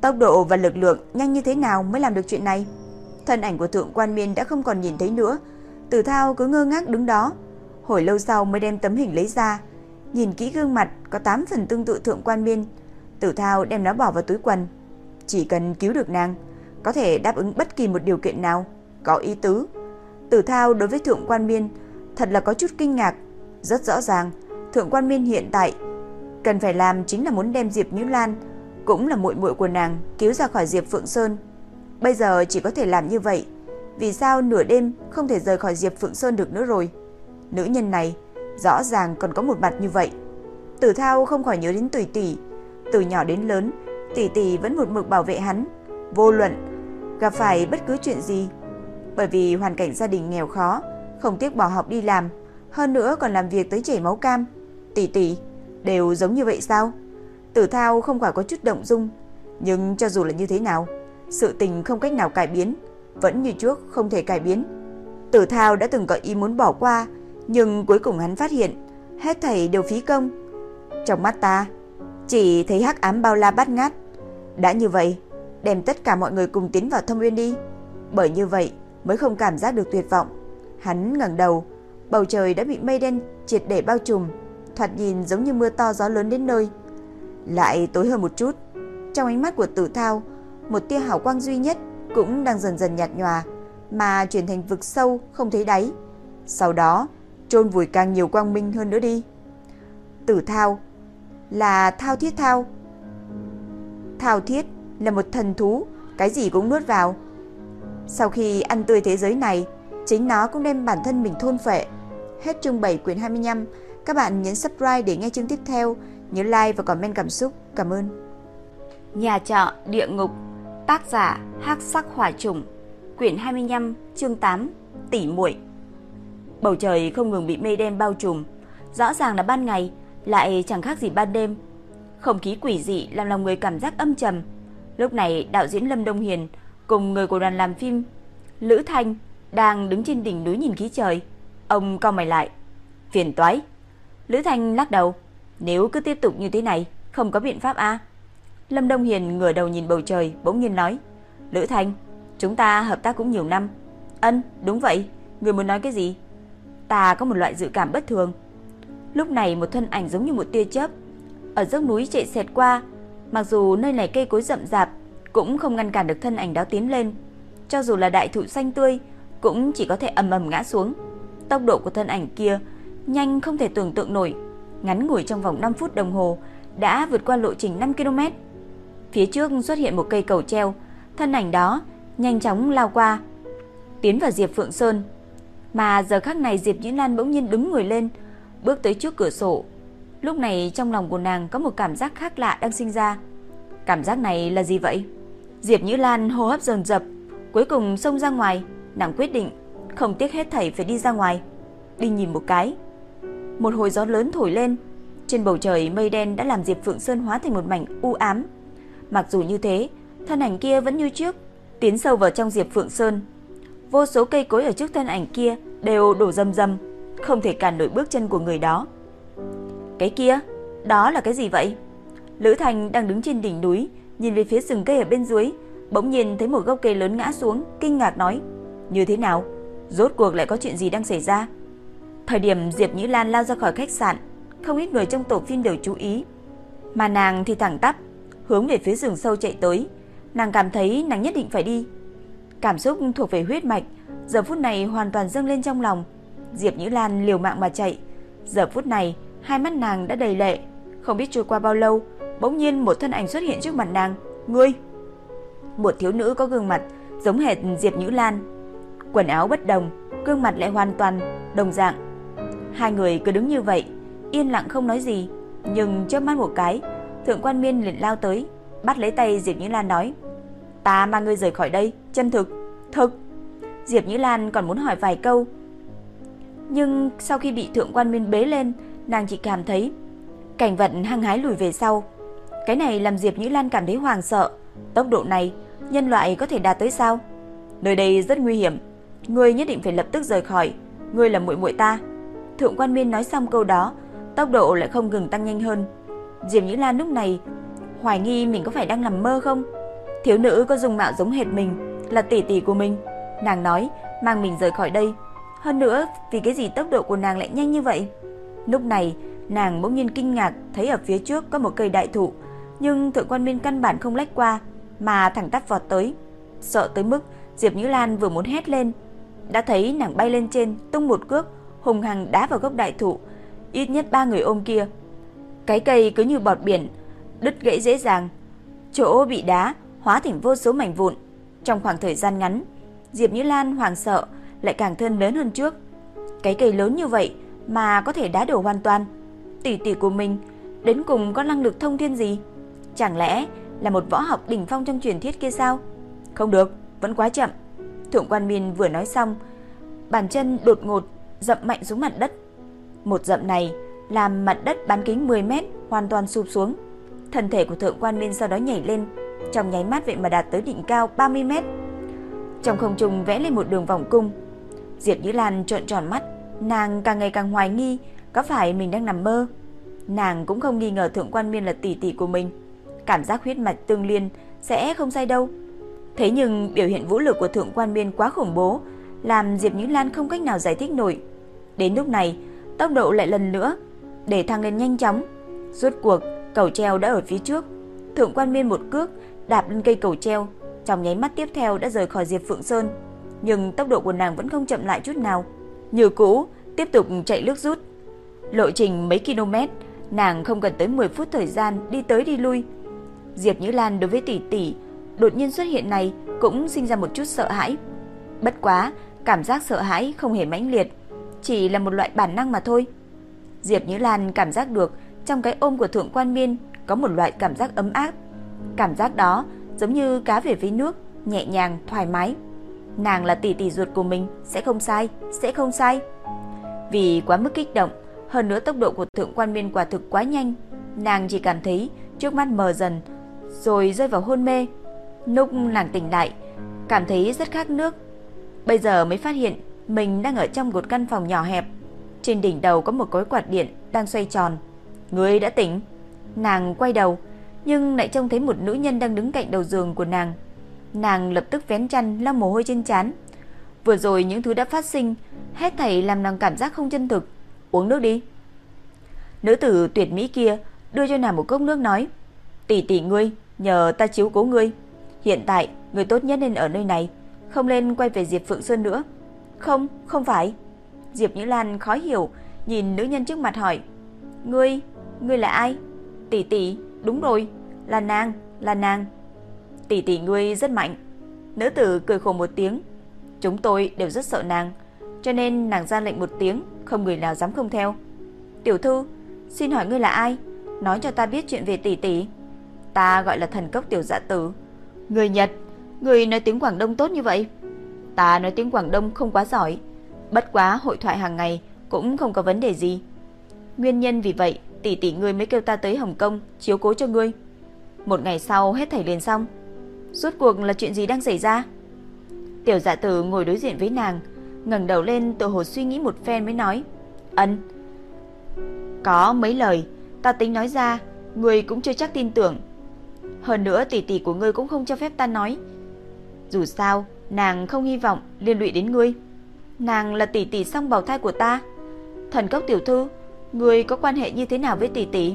S1: Tốc độ và lực lượng nhanh như thế nào mới làm được chuyện này? Thân ảnh của Thượng quan miên đã không còn nhìn thấy nữa. Tử Thao cứ ngơ ngác đứng đó, hồi lâu sau mới đem tấm hình lấy ra, nhìn kỹ gương mặt có 8 phần tương tự Thượng quan miên. Tử Thao đem nó bỏ vào túi quần, chỉ cần cứu được nàng, có thể đáp ứng bất kỳ một điều kiện nào, có ý tứ. Tử Thao đối với Thượng Quan Miên thật là có chút kinh ngạc, rất rõ ràng, Thượng Quan Miên hiện tại cần phải làm chính là muốn đem Diệp Như Lan, cũng là muội muội của nàng cứu ra khỏi Diệp Phượng Sơn. Bây giờ chỉ có thể làm như vậy, vì sao nửa đêm không thể rời khỏi Diệp Phượng Sơn được nữa rồi? Nữ nhân này rõ ràng còn có một mặt như vậy. Tử Thao không khỏi nhớ đến Tùy Tỷ, từ nhỏ đến lớn, Tỷ Tỷ vẫn một mực bảo vệ hắn, vô luận gặp phải bất cứ chuyện gì. Bởi vì hoàn cảnh gia đình nghèo khó, không tiếc bỏ học đi làm, hơn nữa còn làm việc tới chảy máu cam. Tỷ tỷ, đều giống như vậy sao? Tử Thao không khỏi có chút động dung, nhưng cho dù là như thế nào, sự tình không cách nào cải biến, vẫn như trước không thể cải biến. Tử Thao đã từng có ý muốn bỏ qua, nhưng cuối cùng hắn phát hiện hết thảy đều phí công. Trong mắt ta, chỉ thấy hắc ám bao la bát ngát. Đã như vậy, đem tất cả mọi người cùng tiến vào thâm uyên đi. Bởi như vậy mới không cảm giác được tuyệt vọng. Hắn ngẩng đầu, bầu trời đã bị mây đen triệt để bao trùm, thoạt nhìn giống như mưa to gió lớn đến nơi. Lại tối hơn một chút, trong ánh mắt của Tử Thao, một tia hào quang duy nhất cũng đang dần dần nhạt nhòa, mà chuyển thành vực sâu không thấy đáy. Sau đó, chôn vùi càng nhiều quang minh hơn nữa đi. Tử Thao là Thao Thiết Thao. Thao Thiết là một thần thú, cái gì cũng nuốt vào. Sau khi ăn tươi thế giới này, chính nó cũng đem bản thân mình thôn phệ. Hết chương 7 quyển 25, các bạn nhấn subscribe để nghe chương tiếp theo, nhớ like và comment cảm xúc. Cảm ơn. Nhà trọ địa ngục, tác giả Hắc Sắc Hỏa Trùng, quyển 25, chương 8, tỷ muội. Bầu trời không ngừng bị mây đen bao trùm, rõ ràng là ban ngày, lại chẳng khác gì ban đêm. Không khí quỷ dị làm lòng người cảm giác âm trầm. Lúc này, đạo diễn Lâm Đông Hiền cùng người của đoàn làm phim Lữ Thanh đang đứng trên đỉnh núi nhìn khí trời. Ông cau mày lại. Phiền toái. Lữ Thanh lắc đầu. Nếu cứ tiếp tục như thế này, không có biện pháp a. Lâm Đông Hiền ngửa đầu nhìn bầu trời, bỗng nhiên nói. Lữ Thanh, chúng ta hợp tác cũng nhiều năm. Ân, đúng vậy. Người muốn nói cái gì? Ta có một loại dự cảm bất thường. Lúc này một thân ảnh giống như một tia chớp ở dốc núi chạy xẹt qua, mặc dù nơi này cây cối rậm rạp cũng không ngăn cản được thân ảnh đó tiến lên. Cho dù là đại thụ xanh tươi, cũng chỉ có thể ầm ầm ngã xuống. Tốc độ của thân ảnh kia nhanh không thể tưởng tượng nổi, ngắn ngủi trong vòng 5 phút đồng hồ đã vượt qua lộ trình 5 km. Phía trước xuất hiện một cây cầu treo, thân ảnh đó nhanh chóng lao qua, tiến vào Diệp Phượng Sơn. Mà giờ khắc này Diệp Nhĩ Lan bỗng nhiên đứng người lên, bước tới trước cửa sổ. Lúc này trong lòng của nàng có một cảm giác khác lạ đang sinh ra. Cảm giác này là gì vậy? Diệp Nhĩ Lan hô hấp dồn dập, cuối cùng xông ra ngoài, nàng quyết định không tiếc hết thảy phải đi ra ngoài, đi nhìn một cái. Một hồi gió lớn thổi lên, trên bầu trời mây đen đã làm Diệp Phượng Sơn hóa thành một mảnh u ám. Mặc dù như thế, thân ảnh kia vẫn như trước, tiến sâu vào trong Diệp Phượng Sơn. Vô số cây cối ở trước thân ảnh kia đều đổ rầm rầm, không thể cản nổi bước chân của người đó. Cái kia, đó là cái gì vậy? Lữ Thành đang đứng trên đỉnh núi, nhìn về phía rừng cây ở bên dưới, bỗng nhiên thấy một gốc cây lớn ngã xuống, kinh ngạc nói: "Như thế nào? Rốt cuộc lại có chuyện gì đang xảy ra?" Thời điểm Diệp Nhĩ Lan lao ra khỏi khách sạn, không ít người trong tổ phim đều chú ý, mà nàng thì thẳng tắp hướng về phía rừng sâu chạy tới, nàng cảm thấy nàng nhất định phải đi. Cảm xúc thuộc về huyết mạch, giờ phút này hoàn toàn dâng lên trong lòng. Diệp Nhĩ Lan liều mạng mà chạy, giờ phút này hai mắt nàng đã đầy lệ, không biết trôi qua bao lâu, bỗng nhiên một thân ảnh xuất hiện trước mặt nàng, "Ngươi?" Một thiếu nữ có gương mặt giống hệt Diệp Nhĩ Lan, quần áo bất đồng, gương mặt lại hoàn toàn đồng dạng. Hai người cứ đứng như vậy, yên lặng không nói gì, nhưng chớp mắt một cái, Thượng Quan Miên liền lao tới, bắt lấy tay Diệp Nhĩ Lan nói: "Ta mang ngươi rời khỏi đây, chân thực." "Thực?" Diệp Nhĩ Lan còn muốn hỏi vài câu, nhưng sau khi bị Thượng Quan Miên bế lên, nàng chỉ cảm thấy cảnh vật hăng hái lùi về sau. Cái này làm Diệp Nhĩ Lan cảm thấy hoàng sợ, tốc độ này nhân loại có thể đạt tới sao? Nơi đây rất nguy hiểm, ngươi nhất định phải lập tức rời khỏi, ngươi là muội muội ta. Thượng Quan Miên nói xong câu đó, tốc độ lại không ngừng tăng nhanh hơn. Diệp Nhĩ Lan lúc này hoài nghi mình có phải đang nằm mơ không? Thiếu nữ có dùng mạo giống hệt mình, là tỷ tỷ của mình. Nàng nói mang mình rời khỏi đây. Hơn nữa, vì cái gì tốc độ của nàng lại nhanh như vậy? Lúc này, nàng bỗng nhiên kinh ngạc thấy ở phía trước có một cây đại thụ, nhưng Thượng Quan Miên căn bản không lách qua, mà thẳng tắp vọt tới. Sợ tới mức Diệp Nhữ Lan vừa muốn hét lên, đã thấy nàng bay lên trên, tung một cước, hùng hằng đá vào gốc đại thụ, ít nhất ba người ôm kia. Cái cây cứ như bọt biển, đứt gãy dễ dàng. Chỗ bị đá hóa thành vô số mảnh vụn. Trong khoảng thời gian ngắn, Diệp như Lan hoảng sợ lại càng thân lớn hơn trước. Cái cây lớn như vậy mà có thể đá đổ hoàn toàn. Tỷ tỷ của mình đến cùng có năng lực thông thiên gì? Chẳng lẽ là một võ học đỉnh phong trong truyền thuyết kia sao? Không được, vẫn quá chậm. Thượng quan minh vừa nói xong, bàn chân đột ngột dậm mạnh xuống mặt đất. Một dậm này làm mặt đất bán kính 10 mét hoàn toàn sụp xuống. Thân thể của thượng quan Minh sau đó nhảy lên, trong nháy mắt vậy mà đạt tới đỉnh cao 30 mét. Trong không trung vẽ lên một đường vòng cung. Diệp Nhĩ Lan trợn tròn mắt, nàng càng ngày càng hoài nghi có phải mình đang nằm mơ. Nàng cũng không nghi ngờ thượng quan Miên là tỷ tỷ của mình. Cảm giác huyết mạch tương liên sẽ không sai đâu. Thế nhưng biểu hiện vũ lực của thượng quan Miên quá khủng bố, làm Diệp Nhĩ Lan không cách nào giải thích nổi. Đến lúc này, tốc độ lại lần nữa để thăng lên nhanh chóng. Rốt cuộc, cầu treo đã ở phía trước. Thượng quan miên một cước đạp lên cây cầu treo, trong nháy mắt tiếp theo đã rời khỏi Diệp Phượng Sơn. Nhưng tốc độ của nàng vẫn không chậm lại chút nào. Như cũ, tiếp tục chạy lướt rút. Lộ trình mấy km, nàng không cần tới 10 phút thời gian đi tới đi lui. Diệp Nhữ Lan đối với tỷ tỷ đột nhiên xuất hiện này cũng sinh ra một chút sợ hãi. Bất quá, cảm giác sợ hãi không hề mãnh liệt, chỉ là một loại bản năng mà thôi. Diệp Như Lan cảm giác được trong cái ôm của Thượng Quan Miên có một loại cảm giác ấm áp. Cảm giác đó giống như cá về với nước, nhẹ nhàng, thoải mái. Nàng là tỷ tỷ ruột của mình, sẽ không sai, sẽ không sai. Vì quá mức kích động, hơn nữa tốc độ của Thượng Quan Miên quả thực quá nhanh, nàng chỉ cảm thấy trước mắt mờ dần, rồi rơi vào hôn mê. Lúc nàng tỉnh lại, cảm thấy rất khác nước. Bây giờ mới phát hiện mình đang ở trong một căn phòng nhỏ hẹp. Trên đỉnh đầu có một cối quạt điện đang xoay tròn. Người đã tỉnh. Nàng quay đầu, nhưng lại trông thấy một nữ nhân đang đứng cạnh đầu giường của nàng. Nàng lập tức vén chăn lau mồ hôi trên trán. Vừa rồi những thứ đã phát sinh, hết thảy làm nàng cảm giác không chân thực. Uống nước đi. Nữ tử tuyệt mỹ kia đưa cho nàng một cốc nước nói: "Tỷ tỷ ngươi, nhờ ta chiếu cố ngươi. Hiện tại, người tốt nhất nên ở nơi này, không nên quay về Diệp Phượng Sơn nữa." "Không, không phải." Diệp Nhữ Lan khó hiểu, nhìn nữ nhân trước mặt hỏi: "Ngươi, ngươi là ai?" "Tỷ tỷ, đúng rồi, là nàng, là nàng." "Tỷ tỷ ngươi rất mạnh." Nữ tử cười khổ một tiếng, "Chúng tôi đều rất sợ nàng." cho nên nàng ra lệnh một tiếng, không người nào dám không theo. "Tiểu thư, xin hỏi ngươi là ai? Nói cho ta biết chuyện về tỷ tỷ." "Ta gọi là thần cốc tiểu dạ tử." "Người Nhật, người nói tiếng Quảng Đông tốt như vậy?" "Ta nói tiếng Quảng Đông không quá giỏi, bất quá hội thoại hàng ngày cũng không có vấn đề gì." Nguyên nhân vì vậy, tỷ tỷ ngươi mới kêu ta tới Hồng Kông chiếu cố cho ngươi. Một ngày sau hết thảy liền xong. Rốt cuộc là chuyện gì đang xảy ra? Tiểu Dạ Tử ngồi đối diện với nàng, ngẩng đầu lên tự hồ suy nghĩ một phen mới nói, "Ân, có mấy lời ta tính nói ra, ngươi cũng chưa chắc tin tưởng. Hơn nữa tỷ tỷ của ngươi cũng không cho phép ta nói. Dù sao, nàng không hy vọng liên lụy đến ngươi. Nàng là tỷ tỷ song bào thai của ta. Thần cốc tiểu thư, ngươi có quan hệ như thế nào với tỷ tỷ?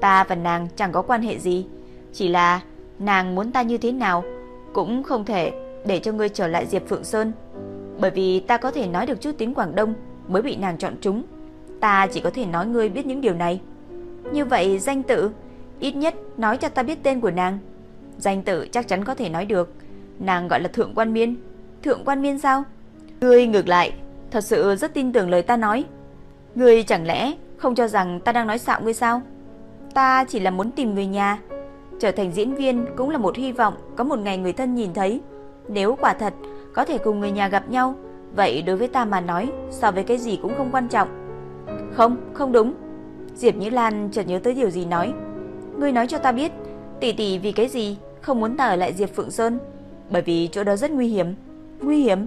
S1: Ta và nàng chẳng có quan hệ gì, chỉ là nàng muốn ta như thế nào cũng không thể để cho ngươi trở lại Diệp Phượng Sơn." bởi vì ta có thể nói được chút tiếng Quảng Đông mới bị nàng chọn trúng. Ta chỉ có thể nói ngươi biết những điều này. Như vậy danh tự, ít nhất nói cho ta biết tên của nàng. Danh tự chắc chắn có thể nói được. Nàng gọi là Thượng Quan Miên. Thượng Quan Miên sao? Ngươi ngược lại, thật sự rất tin tưởng lời ta nói. Ngươi chẳng lẽ không cho rằng ta đang nói xạo ngươi sao? Ta chỉ là muốn tìm người nhà. Trở thành diễn viên cũng là một hy vọng có một ngày người thân nhìn thấy. Nếu quả thật có thể cùng người nhà gặp nhau, vậy đối với ta mà nói, so với cái gì cũng không quan trọng. Không, không đúng. Diệp như Lan chợt nhớ tới điều gì nói. Ngươi nói cho ta biết, tỷ tỷ vì cái gì không muốn ta ở lại Diệp Phượng Sơn? Bởi vì chỗ đó rất nguy hiểm. Nguy hiểm?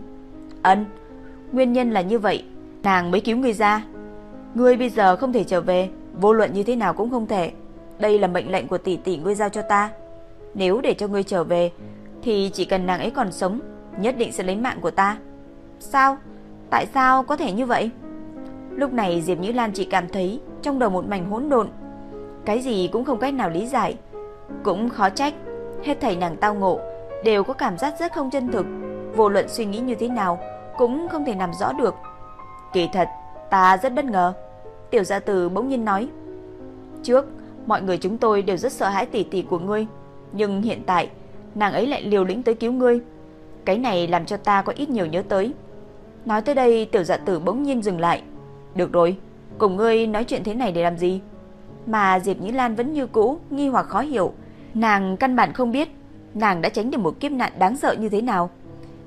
S1: Ân, nguyên nhân là như vậy, nàng mới cứu ngươi ra. Ngươi bây giờ không thể trở về, vô luận như thế nào cũng không thể. Đây là mệnh lệnh của tỷ tỷ ngươi giao cho ta. Nếu để cho ngươi trở về, thì chỉ cần nàng ấy còn sống nhất định sẽ lấy mạng của ta. Sao? Tại sao có thể như vậy? Lúc này Diệp Nhữ Lan chỉ cảm thấy trong đầu một mảnh hỗn độn, cái gì cũng không cách nào lý giải, cũng khó trách, hết thảy nàng tao ngộ đều có cảm giác rất không chân thực, vô luận suy nghĩ như thế nào cũng không thể làm rõ được. Kỳ thật, ta rất bất ngờ. Tiểu gia tử bỗng nhiên nói, "Trước, mọi người chúng tôi đều rất sợ hãi tỷ tỷ của ngươi, nhưng hiện tại, nàng ấy lại liều lĩnh tới cứu ngươi." Cái này làm cho ta có ít nhiều nhớ tới. Nói tới đây tiểu dạ tử bỗng nhiên dừng lại. Được rồi, cùng ngươi nói chuyện thế này để làm gì? Mà Diệp Nhĩ Lan vẫn như cũ, nghi hoặc khó hiểu. Nàng căn bản không biết, nàng đã tránh được một kiếp nạn đáng sợ như thế nào.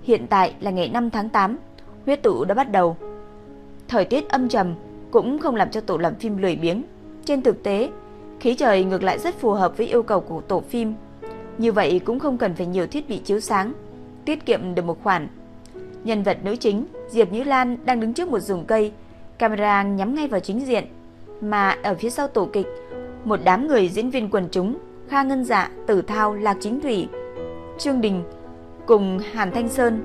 S1: Hiện tại là ngày 5 tháng 8, huyết tụ đã bắt đầu. Thời tiết âm trầm cũng không làm cho tổ làm phim lười biếng. Trên thực tế, khí trời ngược lại rất phù hợp với yêu cầu của tổ phim. Như vậy cũng không cần phải nhiều thiết bị chiếu sáng tiết kiệm được một khoản. Nhân vật nữ chính Diệp Như Lan đang đứng trước một rừng cây, camera nhắm ngay vào chính diện, mà ở phía sau tổ kịch, một đám người diễn viên quần chúng, Kha Ngân Dạ, Tử Thao, Lạc Chính Thủy, Trương Đình cùng Hàn Thanh Sơn.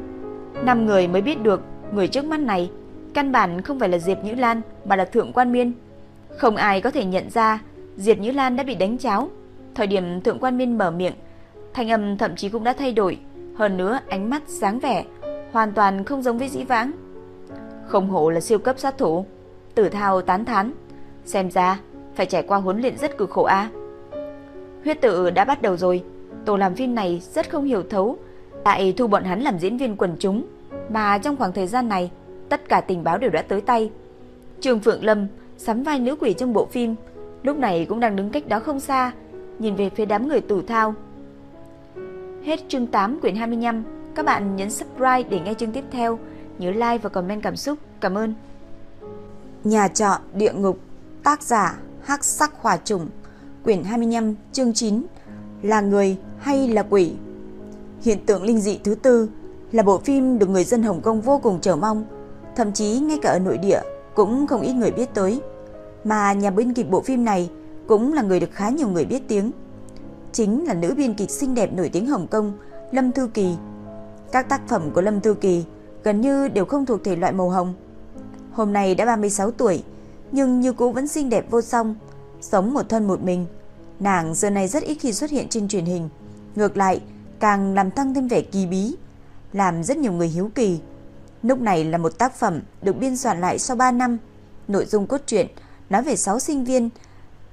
S1: Năm người mới biết được người trước mắt này Căn bản không phải là Diệp Nhữ Lan mà là Thượng Quan Miên. Không ai có thể nhận ra Diệp Nhữ Lan đã bị đánh cháo. Thời điểm Thượng Quan Miên mở miệng, thanh âm thậm chí cũng đã thay đổi, hơn nữa ánh mắt sáng vẻ hoàn toàn không giống với dĩ vãng. Không hổ là siêu cấp sát thủ. Tử Thao tán thán, xem ra phải trải qua huấn luyện rất cực khổ a. Huyết tự đã bắt đầu rồi, tổ làm phim này rất không hiểu thấu, tại thu bọn hắn làm diễn viên quần chúng, mà trong khoảng thời gian này, tất cả tình báo đều đã tới tay. Trường Phượng Lâm sắm vai nữ quỷ trong bộ phim, lúc này cũng đang đứng cách đó không xa, nhìn về phía đám người Tử Thao. Hết chương 8 quyển 25, các bạn nhấn subscribe để nghe chương tiếp theo, nhớ like và comment cảm xúc. Cảm ơn.
S2: Nhà trọ địa ngục, tác giả Hắc Sắc Hỏa Trùng, quyển 25, chương 9, là người hay là quỷ? Hiện tượng linh dị thứ tư là bộ phim được người dân Hồng Kông vô cùng chờ mong, thậm chí ngay cả ở nội địa cũng không ít người biết tới. Mà nhà biên kịch bộ phim này cũng là người được khá nhiều người biết tiếng. Chính là nữ biên kịch xinh đẹp nổi tiếng Hồng Kông, Lâm Thư Kỳ. Các tác phẩm của Lâm Thư Kỳ gần như đều không thuộc thể loại màu hồng. Hôm nay đã 36 tuổi, nhưng như cũ vẫn xinh đẹp vô song, sống một thân một mình. Nàng giờ này rất ít khi xuất hiện trên truyền hình, ngược lại càng làm tăng thêm vẻ kỳ bí, làm rất nhiều người hiếu kỳ. Lúc này là một tác phẩm được biên soạn lại sau 3 năm, nội dung cốt truyện nói về 6 sinh viên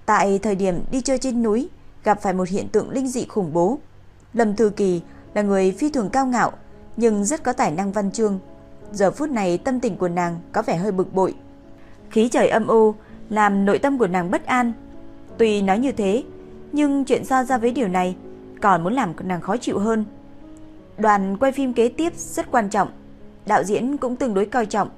S2: tại thời điểm đi chơi trên núi gặp phải một hiện tượng linh dị khủng bố. Lâm Thư Kỳ là người phi thường cao ngạo nhưng rất có tài năng văn chương. Giờ phút này tâm tình của nàng có vẻ hơi bực bội. Khí trời âm u làm nội tâm của nàng bất an. Tuy nói như thế, nhưng chuyện ra ra với điều này còn muốn làm nàng khó chịu hơn. Đoàn quay phim kế tiếp rất quan trọng, đạo diễn cũng tương đối coi trọng,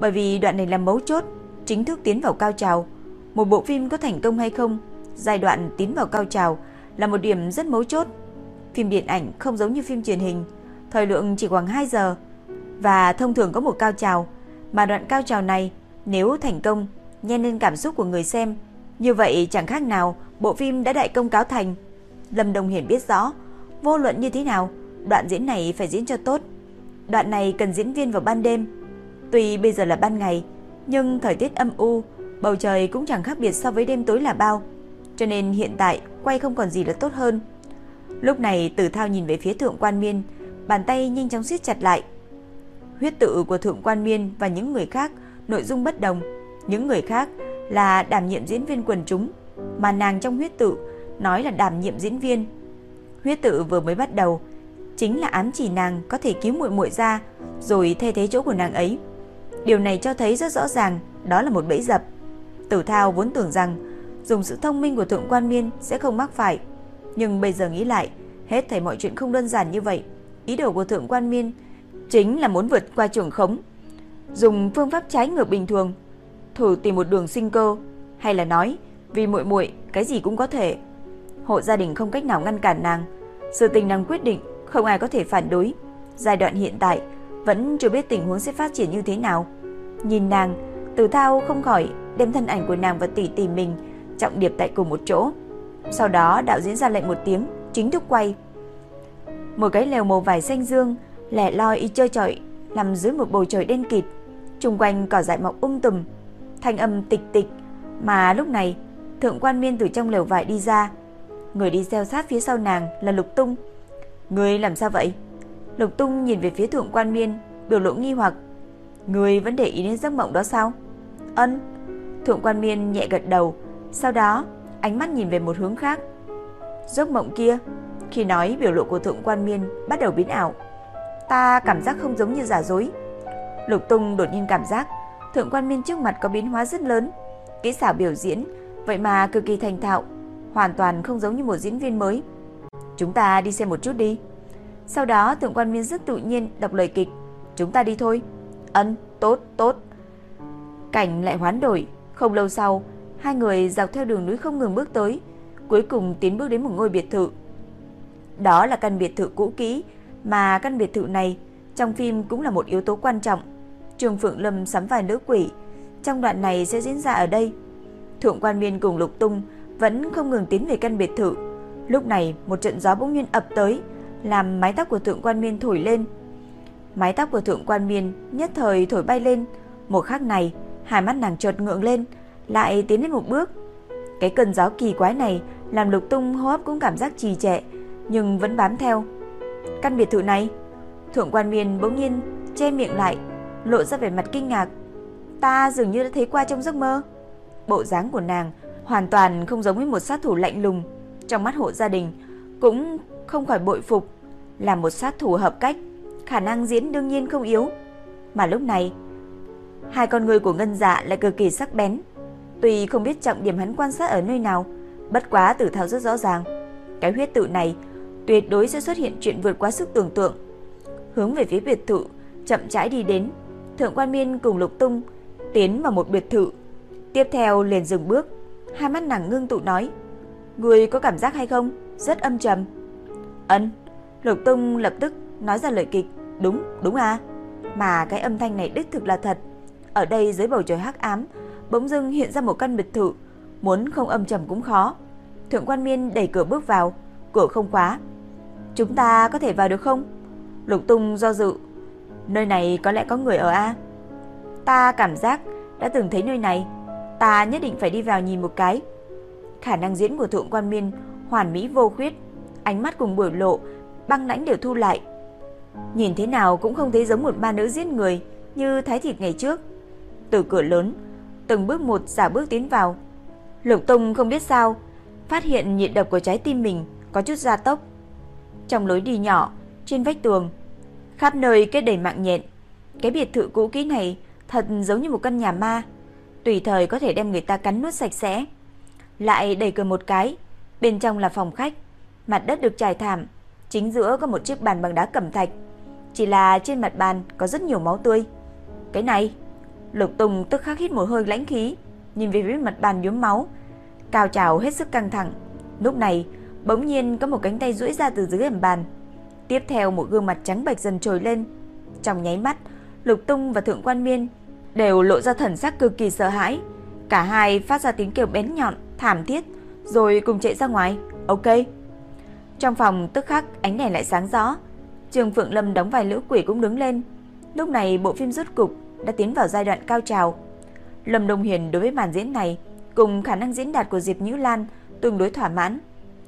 S2: bởi vì đoạn này là mấu chốt, chính thức tiến vào cao trào. Một bộ phim có thành công hay không, giai đoạn tiến vào cao trào là một điểm rất mấu chốt. Phim điện ảnh không giống như phim truyền hình, thời lượng chỉ khoảng 2 giờ và thông thường có một cao trào, mà đoạn cao trào này nếu thành công, nhen lên cảm xúc của người xem, như vậy chẳng khác nào bộ phim đã đại công cáo thành. Lâm Đồng Hiển biết rõ, vô luận như thế nào, đoạn diễn này phải diễn cho tốt. Đoạn này cần diễn viên vào ban đêm. Tuy bây giờ là ban ngày, nhưng thời tiết âm u, bầu trời cũng chẳng khác biệt so với đêm tối là bao. Cho nên hiện tại quay không còn gì là tốt hơn. Lúc này Tử Thao nhìn về phía Thượng Quan Miên, bàn tay nhanh chóng siết chặt lại. Huyết tự của Thượng Quan Miên và những người khác nội dung bất đồng. Những người khác là đảm nhiệm diễn viên quần chúng, mà nàng trong huyết tự nói là đảm nhiệm diễn viên. Huyết tự vừa mới bắt đầu, chính là ám chỉ nàng có thể cứu muội muội ra rồi thay thế chỗ của nàng ấy. Điều này cho thấy rất rõ ràng đó là một bẫy dập. Tử Thao vốn tưởng rằng dùng sự thông minh của Thượng Quan Miên sẽ không mắc phải, nhưng bây giờ nghĩ lại, hết thảy mọi chuyện không đơn giản như vậy. Ý đồ của Thượng Quan Miên chính là muốn vượt qua trường khống, dùng phương pháp trái ngược bình thường, thử tìm một đường sinh cơ, hay là nói vì muội muội cái gì cũng có thể. Hộ gia đình không cách nào ngăn cản nàng, sự tình nàng quyết định không ai có thể phản đối. Giai đoạn hiện tại vẫn chưa biết tình huống sẽ phát triển như thế nào. Nhìn nàng, Từ Thao không khỏi đem thân ảnh của nàng và tỷ tỷ mình trọng điệp tại cùng một chỗ. Sau đó đạo diễn ra lệnh một tiếng, chính thức quay. Một cái lều màu vải xanh dương, lẻ loi y chơi chọi nằm dưới một bầu trời đen kịt, xung quanh cỏ dại mọc um tùm, thanh âm tịch tịch, mà lúc này, Thượng Quan Miên từ trong lều vải đi ra, người đi theo sát phía sau nàng là Lục Tung. Người làm sao vậy? Lục Tung nhìn về phía Thượng Quan Miên, biểu lộ nghi hoặc. Người vẫn để ý đến giấc mộng đó sao? Ân. Thượng Quan Miên nhẹ gật đầu, sau đó ánh mắt nhìn về một hướng khác. Giấc mộng kia, khi nói biểu lộ của Thượng Quan Miên bắt đầu biến ảo. Ta cảm giác không giống như giả dối. Lục Tung đột nhiên cảm giác Thượng Quan Miên trước mặt có biến hóa rất lớn. Kỹ xảo biểu diễn vậy mà cực kỳ thành thạo, hoàn toàn không giống như một diễn viên mới. Chúng ta đi xem một chút đi. Sau đó Thượng Quan Miên rất tự nhiên đọc lời kịch. Chúng ta đi thôi. Ân, tốt, tốt. Cảnh lại hoán đổi. Không lâu sau, hai người dọc theo đường núi không ngừng bước tới, cuối cùng tiến bước đến một ngôi biệt thự. Đó là căn biệt thự cũ kỹ, mà căn biệt thự này trong phim cũng là một yếu tố quan trọng. Trường Phượng Lâm sắm vài nữ quỷ, trong đoạn này sẽ diễn ra ở đây. Thượng Quan Miên cùng Lục Tung vẫn không ngừng tiến về căn biệt thự. Lúc này, một trận gió bỗng nhiên ập tới, làm mái tóc của Thượng Quan Miên thổi lên. Mái tóc của Thượng Quan Miên nhất thời thổi bay lên, Một khắc này, hai mắt nàng chợt ngượng lên, lại tiến lên một bước. Cái cơn gió kỳ quái này làm Lục Tung hô hấp cũng cảm giác trì trệ, nhưng vẫn bám theo. Căn biệt thự này, Thượng quan Miên bỗng nhiên che miệng lại, lộ ra vẻ mặt kinh ngạc. Ta dường như đã thấy qua trong giấc mơ. Bộ dáng của nàng hoàn toàn không giống với một sát thủ lạnh lùng, trong mắt hộ gia đình cũng không khỏi bội phục, là một sát thủ hợp cách, khả năng diễn đương nhiên không yếu. Mà lúc này, hai con người của Ngân Dạ lại cực kỳ sắc bén. Tuy không biết trọng điểm hắn quan sát ở nơi nào, bất quá Tử Thao rất rõ ràng, cái huyết tự này tuyệt đối sẽ xuất hiện chuyện vượt quá sức tưởng tượng. Hướng về phía biệt thự, chậm rãi đi đến, Thượng Quan Miên cùng Lục Tung tiến vào một biệt thự. Tiếp theo liền dừng bước, hai mắt nàng ngưng tụ nói: "Ngươi có cảm giác hay không? Rất âm trầm." "Ân." Lục Tung lập tức nói ra lời kịch, "Đúng, đúng à." Mà cái âm thanh này đích thực là thật. Ở đây dưới bầu trời hắc ám, bỗng dưng hiện ra một căn biệt thự, muốn không âm trầm cũng khó. Thượng quan Miên đẩy cửa bước vào, cửa không khóa. "Chúng ta có thể vào được không?" Lục Tung do dự. "Nơi này có lẽ có người ở a." Ta cảm giác đã từng thấy nơi này, ta nhất định phải đi vào nhìn một cái. Khả năng diễn của Thượng quan Miên hoàn mỹ vô khuyết, ánh mắt cùng biểu lộ băng lãnh đều thu lại. Nhìn thế nào cũng không thấy giống một ma nữ giết người như thái thịt ngày trước. Từ cửa lớn, từng bước một giả bước tiến vào. Lục Tông không biết sao, phát hiện nhịp đập của trái tim mình có chút gia tốc. Trong lối đi nhỏ, trên vách tường, khắp nơi kết đầy mạng nhện. Cái biệt thự cũ kỹ này thật giống như một căn nhà ma, tùy thời có thể đem người ta cắn nuốt sạch sẽ. Lại đẩy cửa một cái, bên trong là phòng khách, mặt đất được trải thảm, chính giữa có một chiếc bàn bằng đá cẩm thạch, chỉ là trên mặt bàn có rất nhiều máu tươi. Cái này, Lục Tùng tức khắc hít một hơi lãnh khí, nhìn về phía mặt bàn nhuốm máu, cao trào hết sức căng thẳng. Lúc này, bỗng nhiên có một cánh tay duỗi ra từ dưới gầm bàn. Tiếp theo một gương mặt trắng bệch dần trồi lên. Trong nháy mắt, Lục Tung và Thượng Quan Miên đều lộ ra thần sắc cực kỳ sợ hãi. Cả hai phát ra tiếng kêu bén nhọn, thảm thiết, rồi cùng chạy ra ngoài. Ok. Trong phòng tức khắc ánh đèn lại sáng rõ. Trường Phượng Lâm đóng vai lữ quỷ cũng đứng lên. Lúc này bộ phim rút cục đã tiến vào giai đoạn cao trào. Lâm Đông Hiền đối với màn diễn này cùng khả năng diễn đạt của Diệp Nhữ Lan tương đối thỏa mãn.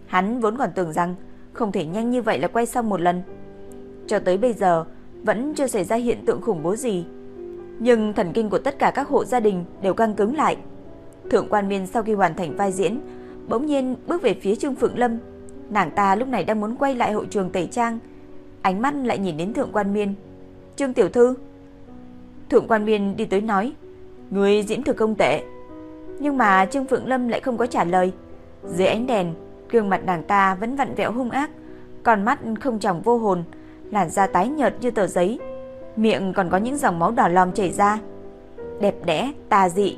S2: Hắn vốn còn tưởng rằng không thể nhanh như vậy là quay xong một lần. Cho tới bây giờ vẫn chưa xảy ra hiện tượng khủng bố gì. Nhưng thần kinh của tất cả các hộ gia đình đều căng cứng lại. Thượng quan Miên sau khi hoàn thành vai diễn, bỗng nhiên bước về phía Trương Phượng Lâm. Nàng ta lúc này đang muốn quay lại hội trường tẩy trang, ánh mắt lại nhìn đến Thượng quan Miên. "Trương tiểu thư." Thượng quan Miên đi tới nói, "Ngươi diễn thực công tệ." Nhưng mà Trương Phượng Lâm lại không có trả lời. Dưới ánh đèn, gương mặt nàng ta vẫn vặn vẹo hung ác, còn mắt không tròng vô hồn, làn da tái nhợt như tờ giấy, miệng còn có những dòng máu đỏ lòm chảy ra. Đẹp đẽ, tà dị.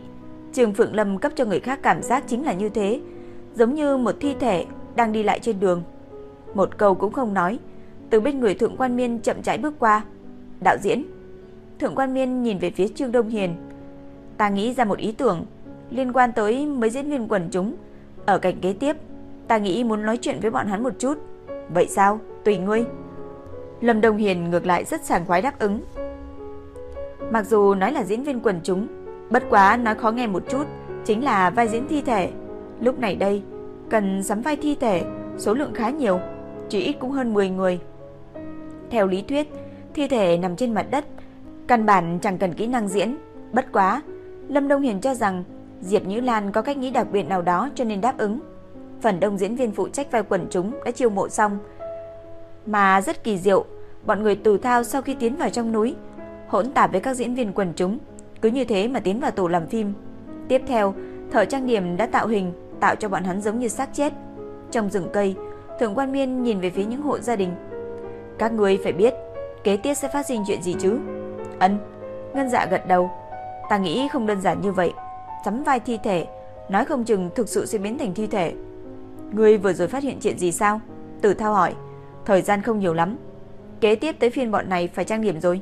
S2: Trương Phượng Lâm cấp cho người khác cảm giác chính là như thế, giống như một thi thể đang đi lại trên đường. Một câu cũng không nói, từ bên người Thượng Quan Miên chậm rãi bước qua. "Đạo diễn." Thượng Quan Miên nhìn về phía Trương Đông Hiền. "Ta nghĩ ra một ý tưởng liên quan tới mấy diễn viên quần chúng ở cảnh kế tiếp, ta nghĩ muốn nói chuyện với bọn hắn một chút." "Vậy sao? Tùy ngươi." Lâm Đông Hiền ngược lại rất sảng khoái đáp ứng. Mặc dù nói là diễn viên quần chúng, bất quá nói khó nghe một chút, chính là vai diễn thi thể. Lúc này đây, cần sắm vai thi thể, số lượng khá nhiều, chỉ ít cũng hơn 10 người. Theo lý thuyết, thi thể nằm trên mặt đất, căn bản chẳng cần kỹ năng diễn, bất quá, Lâm Đông Hiền cho rằng Diệp Nhữ Lan có cách nghĩ đặc biệt nào đó cho nên đáp ứng. Phần đông diễn viên phụ trách vai quần chúng đã chiêu mộ xong, mà rất kỳ diệu, bọn người tù thao sau khi tiến vào trong núi, hỗn tạp với các diễn viên quần chúng, cứ như thế mà tiến vào tổ làm phim. Tiếp theo, thợ trang điểm đã tạo hình, tạo cho bọn hắn giống như xác chết. Trong rừng cây, Thượng quan Miên nhìn về phía những hộ gia đình. Các người phải biết, kế tiếp sẽ phát sinh chuyện gì chứ? Ân, Ngân Dạ gật đầu. Ta nghĩ không đơn giản như vậy. Chấm vai thi thể, nói không chừng thực sự sẽ biến thành thi thể. Ngươi vừa rồi phát hiện chuyện gì sao? Tử Thao hỏi. Thời gian không nhiều lắm. Kế tiếp tới phiên bọn này phải trang điểm rồi.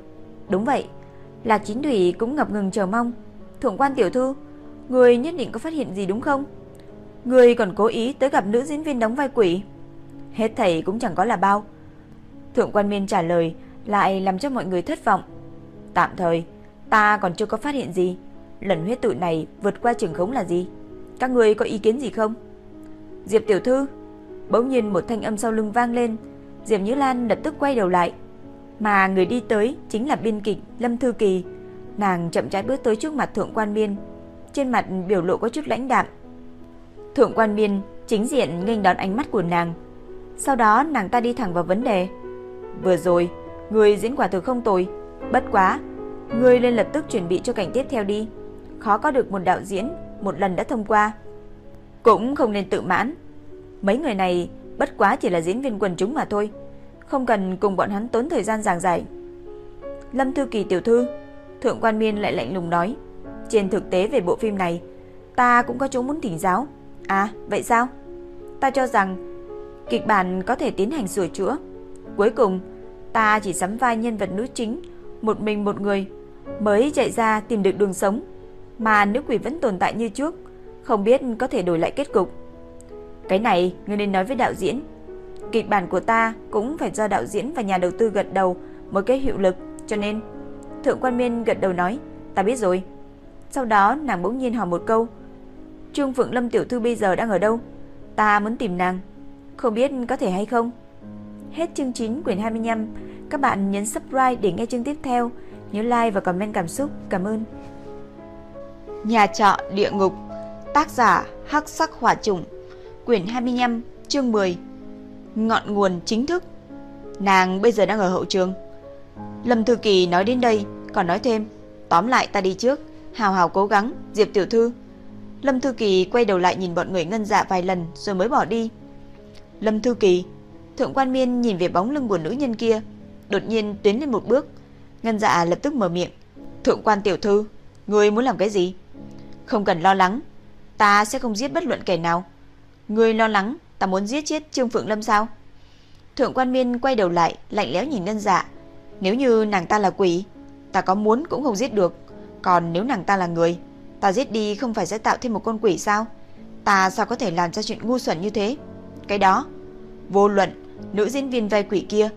S2: Đúng vậy. Lạc Chính Thủy cũng ngập ngừng chờ mong. Thượng quan tiểu thư, người nhất định có phát hiện gì đúng không? Người còn cố ý tới gặp nữ diễn viên đóng vai quỷ. Hết thầy cũng chẳng có là bao. Thượng quan Miên trả lời lại làm cho mọi người thất vọng. Tạm thời, Ta còn chưa có phát hiện gì. Lần huyết tụ này vượt qua trường khống là gì? Các người có ý kiến gì không? Diệp tiểu thư, bỗng nhiên một thanh âm sau lưng vang lên, Diệp Như Lan lập tức quay đầu lại, mà người đi tới chính là biên kịch Lâm Thư Kỳ. Nàng chậm rãi bước tới trước mặt Thượng Quan Miên, trên mặt biểu lộ có chút lãnh đạm. Thượng Quan Miên chính diện nghênh đón ánh mắt của nàng. Sau đó nàng ta đi thẳng vào vấn đề. Vừa rồi, người diễn quả thực không tồi, bất quá, người lên lập tức chuẩn bị cho cảnh tiếp theo đi. Khó có được một đạo diễn một lần đã thông qua. Cũng không nên tự mãn. Mấy người này bất quá chỉ là diễn viên quần chúng mà thôi, không cần cùng bọn hắn tốn thời gian giảng giải. Lâm Thư Kỳ tiểu thư, Thượng Quan Miên lại lạnh lùng nói, trên thực tế về bộ phim này, ta cũng có chỗ muốn thỉnh giáo. À, vậy sao? Ta cho rằng kịch bản có thể tiến hành sửa chữa. Cuối cùng, ta chỉ sắm vai nhân vật nữ chính, một mình một người, mới chạy ra tìm được đường sống, mà nữ quỷ vẫn tồn tại như trước, không biết có thể đổi lại kết cục. Cái này ngươi nên nói với đạo diễn. Kịch bản của ta cũng phải do đạo diễn và nhà đầu tư gật đầu mới cái hiệu lực, cho nên Thượng quan Miên gật đầu nói, ta biết rồi. Sau đó nàng bỗng nhiên hỏi một câu, Trương Phượng Lâm tiểu thư bây giờ đang ở đâu? Ta muốn tìm nàng, không biết có thể hay không? Hết chương 9 quyển 25, các bạn nhấn subscribe để nghe chương tiếp theo, nhớ like và comment cảm xúc. Cảm ơn. Nhà trọ địa ngục, tác giả Hắc Sắc Hỏa Trùng quyển 25, chương 10 Ngọn nguồn chính thức. Nàng bây giờ đang ở hậu trường. Lâm Thư Kỳ nói đến đây Còn nói thêm Tóm lại ta đi trước Hào hào cố gắng Diệp Tiểu Thư. Lâm Thư Kỳ quay đầu lại nhìn bọn người ngân dạ vài lần Rồi mới bỏ đi. Lâm Thư Kỳ Thượng quan miên nhìn về bóng lưng của nữ nhân kia Đột nhiên tiến lên một bước. Ngân dạ lập tức mở miệng Thượng quan Tiểu Thư Người muốn làm cái gì? Không cần lo lắng Ta sẽ không giết bất luận kẻ nào. Ngươi lo lắng ta muốn giết chết Trương Phượng Lâm sao? Thượng quan miên quay đầu lại, lạnh lẽo nhìn ngân dạ. Nếu như nàng ta là quỷ, ta có muốn cũng không giết được. Còn nếu nàng ta là người, ta giết đi không phải sẽ tạo thêm một con quỷ sao? Ta sao có thể làm ra chuyện ngu xuẩn như thế? Cái đó, vô luận, nữ diễn viên vai quỷ kia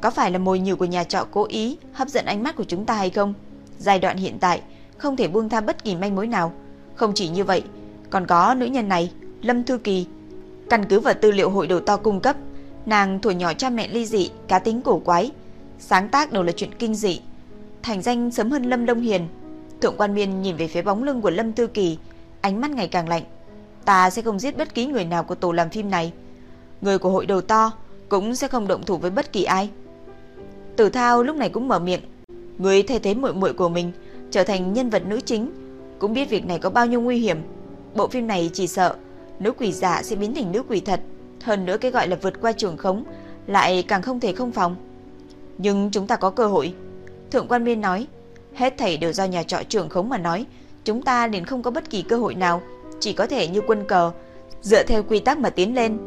S2: có phải là mồi nhử của nhà trọ cố ý hấp dẫn ánh mắt của chúng ta hay không? Giai đoạn hiện tại không thể buông tha bất kỳ manh mối nào. Không chỉ như vậy, còn có nữ nhân này, Lâm Thư Kỳ Căn cứ vào tư liệu hội đầu to cung cấp, nàng tuổi nhỏ cha mẹ ly dị, cá tính cổ quái, sáng tác đều là chuyện kinh dị, thành danh sớm hơn Lâm Đông Hiền. Thượng quan Miên nhìn về phía bóng lưng của Lâm Tư Kỳ, ánh mắt ngày càng lạnh. Ta sẽ không giết bất kỳ người nào của tổ làm phim này. Người của hội đầu to cũng sẽ không động thủ với bất kỳ ai. Tử Thao lúc này cũng mở miệng, người thay thế muội muội của mình trở thành nhân vật nữ chính, cũng biết việc này có bao nhiêu nguy hiểm. Bộ phim này chỉ sợ nữ quỷ giả sẽ biến thành nữ quỷ thật, hơn nữa cái gọi là vượt qua trường khống lại càng không thể không phòng. Nhưng chúng ta có cơ hội. Thượng quan Miên nói, hết thảy đều do nhà trọ trường khống mà nói, chúng ta liền không có bất kỳ cơ hội nào, chỉ có thể như quân cờ, dựa theo quy tắc mà tiến lên.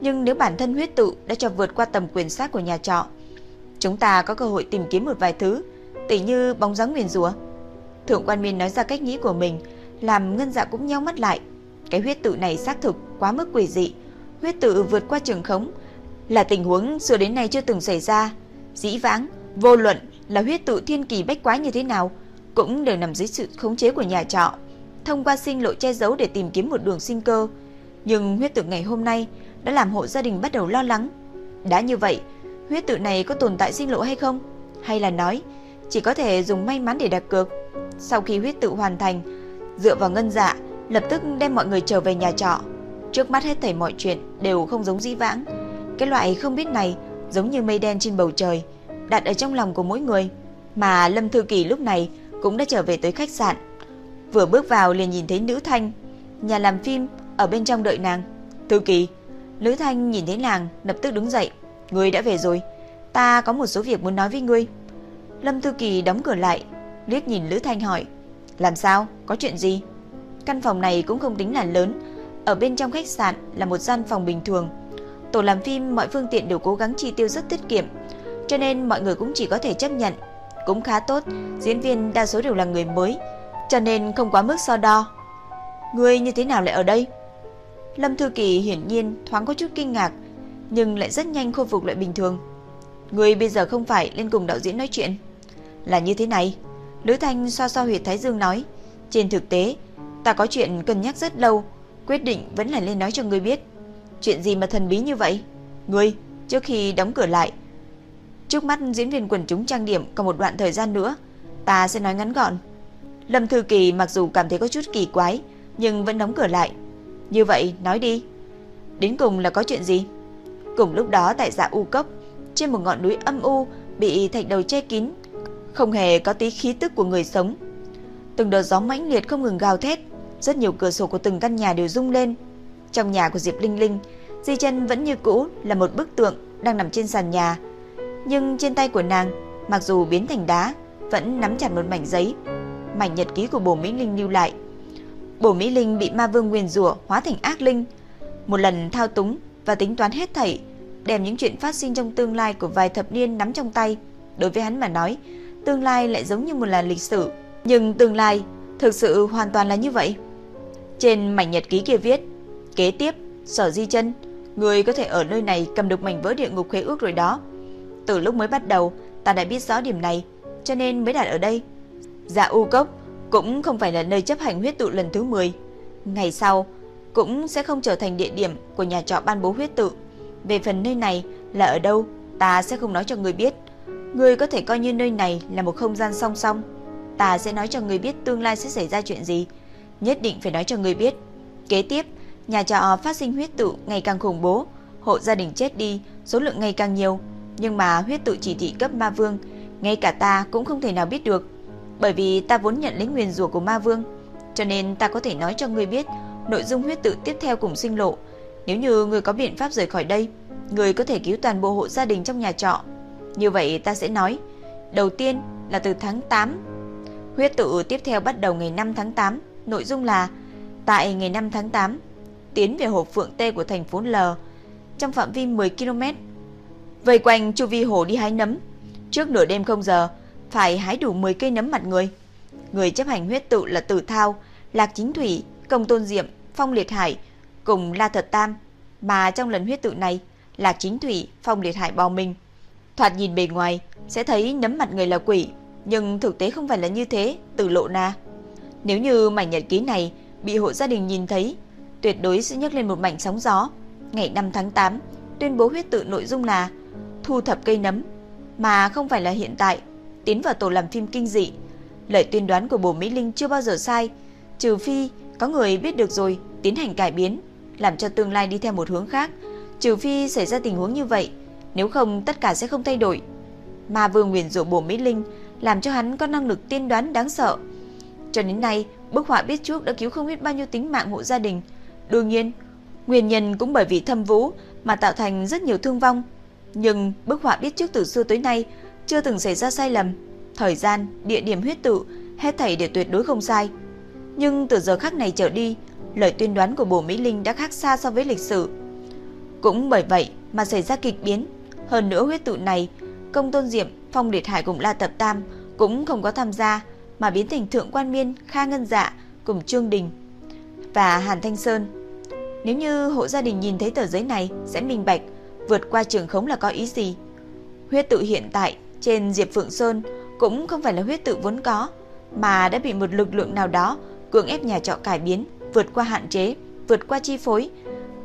S2: Nhưng nếu bản thân huyết tự đã cho vượt qua tầm quyền sát của nhà trọ, chúng ta có cơ hội tìm kiếm một vài thứ, tỉ như bóng dáng nguyền rủa. Thượng quan Miên nói ra cách nghĩ của mình, làm ngân dạ cũng nheo mắt lại, cái huyết tự này xác thực quá mức quỷ dị. Huyết tự vượt qua trường khống là tình huống xưa đến nay chưa từng xảy ra. Dĩ vãng, vô luận là huyết tự thiên kỳ bách quái như thế nào, cũng đều nằm dưới sự khống chế của nhà trọ, thông qua sinh lộ che giấu để tìm kiếm một đường sinh cơ. Nhưng huyết tự ngày hôm nay đã làm hộ gia đình bắt đầu lo lắng. Đã như vậy, huyết tự này có tồn tại sinh lộ hay không? Hay là nói, chỉ có thể dùng may mắn để đặt cược? Sau khi huyết tự hoàn thành, dựa vào ngân dạ, lập tức đem mọi người trở về nhà trọ. Trước mắt hết thảy mọi chuyện đều không giống dĩ vãng. Cái loại không biết này giống như mây đen trên bầu trời, đặt ở trong lòng của mỗi người. Mà Lâm Thư Kỳ lúc này cũng đã trở về tới khách sạn. Vừa bước vào liền nhìn thấy nữ thanh, nhà làm phim ở bên trong đợi nàng. Thư Kỳ, nữ Thanh nhìn thấy nàng lập tức đứng dậy. Ngươi đã về rồi, ta có một số việc muốn nói với ngươi. Lâm Thư Kỳ đóng cửa lại, liếc nhìn Lữ Thanh hỏi. Làm sao, có chuyện gì? Căn phòng này cũng không tính là lớn, ở bên trong khách sạn là một gian phòng bình thường. Tổ làm phim mọi phương tiện đều cố gắng chi tiêu rất tiết kiệm, cho nên mọi người cũng chỉ có thể chấp nhận. Cũng khá tốt, diễn viên đa số đều là người mới, cho nên không quá mức so đo. Ngươi như thế nào lại ở đây? Lâm Thư Kỳ hiển nhiên thoáng có chút kinh ngạc, nhưng lại rất nhanh khôi phục lại bình thường. Ngươi bây giờ không phải lên cùng đạo diễn nói chuyện. Là như thế này, Lữ Thanh xoa xoa huyệt thái dương nói, trên thực tế, ta có chuyện cân nhắc rất lâu, quyết định vẫn là lên nói cho ngươi biết. Chuyện gì mà thần bí như vậy? Ngươi, trước khi đóng cửa lại, trước mắt diễn viên quần chúng trang điểm còn một đoạn thời gian nữa, ta sẽ nói ngắn gọn. Lâm Thư Kỳ mặc dù cảm thấy có chút kỳ quái, nhưng vẫn đóng cửa lại. Như vậy, nói đi. Đến cùng là có chuyện gì? Cùng lúc đó tại dạ U Cốc, trên một ngọn núi âm u bị thạch đầu che kín, không hề có tí khí tức của người sống. Từng đợt gió mãnh liệt không ngừng gào thét, rất nhiều cửa sổ của từng căn nhà đều rung lên. Trong nhà của Diệp Linh Linh, Di chân vẫn như cũ là một bức tượng đang nằm trên sàn nhà. Nhưng trên tay của nàng, mặc dù biến thành đá, vẫn nắm chặt một mảnh giấy, mảnh nhật ký của Bồ Mỹ Linh lưu lại. Bồ Mỹ Linh bị ma vương nguyền rủa hóa thành ác linh, một lần thao túng và tính toán hết thảy, đem những chuyện phát sinh trong tương lai của vài thập niên nắm trong tay. Đối với hắn mà nói, tương lai lại giống như một là lịch sử, nhưng tương lai thực sự hoàn toàn là như vậy. Trên mảnh nhật ký kia viết, kế tiếp, Sở Di Chân, người có thể ở nơi này cầm được mảnh vỡ địa ngục khế ước rồi đó. Từ lúc mới bắt đầu, ta đã biết rõ điểm này, cho nên mới đặt ở đây. Dạ U Cốc cũng không phải là nơi chấp hành huyết tụ lần thứ 10. Ngày sau, cũng sẽ không trở thành địa điểm của nhà trọ ban bố huyết tự. Về phần nơi này là ở đâu, ta sẽ không nói cho người biết. Người có thể coi như nơi này là một không gian song song. Ta sẽ nói cho người biết tương lai sẽ xảy ra chuyện gì. Nhất định phải nói cho người biết. Kế tiếp, nhà trọ phát sinh huyết tự ngày càng khủng bố, hộ gia đình chết đi, số lượng ngày càng nhiều. Nhưng mà huyết tự chỉ thị cấp ma vương, ngay cả ta cũng không thể nào biết được. Bởi vì ta vốn nhận lấy nguyền rủa của ma vương, cho nên ta có thể nói cho người biết nội dung huyết tự tiếp theo cùng sinh lộ. Nếu như người có biện pháp rời khỏi đây, người có thể cứu toàn bộ hộ gia đình trong nhà trọ. Như vậy ta sẽ nói, đầu tiên là từ tháng 8. Huyết tự tiếp theo bắt đầu ngày 5 tháng 8, nội dung là tại ngày 5 tháng 8, tiến về hồ Phượng Tê của thành phố L, trong phạm vi 10 km. Vây quanh chu vi hồ đi hái nấm, trước nửa đêm không giờ, phải hái đủ 10 cây nấm mặt người. Người chấp hành huyết tự là Tử Thao, Lạc Chính Thủy, Công Tôn Diệm, Phong Liệt Hải cùng La Thật Tam, mà trong lần huyết tự này, Lạc Chính Thủy, Phong Liệt Hải bao mình. Thoạt nhìn bề ngoài sẽ thấy nấm mặt người là quỷ, nhưng thực tế không phải là như thế, từ Lộ Na. Nếu như mảnh nhật ký này bị hộ gia đình nhìn thấy, tuyệt đối sẽ nhấc lên một mảnh sóng gió. Ngày 5 tháng 8, tuyên bố huyết tự nội dung là thu thập cây nấm, mà không phải là hiện tại, tiến vào tổ làm phim kinh dị. Lời tuyên đoán của Bồ Mỹ Linh chưa bao giờ sai, trừ phi có người biết được rồi, tiến hành cải biến, làm cho tương lai đi theo một hướng khác, trừ phi xảy ra tình huống như vậy, nếu không tất cả sẽ không thay đổi. Mà Vương Nguyền rủa Bồ Mỹ Linh làm cho hắn có năng lực tiên đoán đáng sợ. Cho đến nay, bức họa biết trước đã cứu không biết bao nhiêu tính mạng hộ gia đình. Đương nhiên, nguyên nhân cũng bởi vì thâm vũ mà tạo thành rất nhiều thương vong. Nhưng bức họa biết trước từ xưa tới nay chưa từng xảy ra sai lầm. Thời gian, địa điểm huyết tự, hết thảy đều tuyệt đối không sai. Nhưng từ giờ khắc này trở đi, lời tuyên đoán của Bồ Mỹ Linh đã khác xa so với lịch sử. Cũng bởi vậy mà xảy ra kịch biến. Hơn nữa huyết tự này, Công Tôn Diệm, Phong Liệt Hải cùng La Tập Tam cũng không có tham gia, mà biến thành Thượng Quan Miên, Kha Ngân Dạ cùng Trương Đình và Hàn Thanh Sơn. Nếu như hộ gia đình nhìn thấy tờ giấy này sẽ minh bạch vượt qua trường khống là có ý gì. Huyết tự hiện tại trên Diệp Phượng Sơn cũng không phải là huyết tự vốn có, mà đã bị một lực lượng nào đó cưỡng ép nhà trọ cải biến, vượt qua hạn chế, vượt qua chi phối.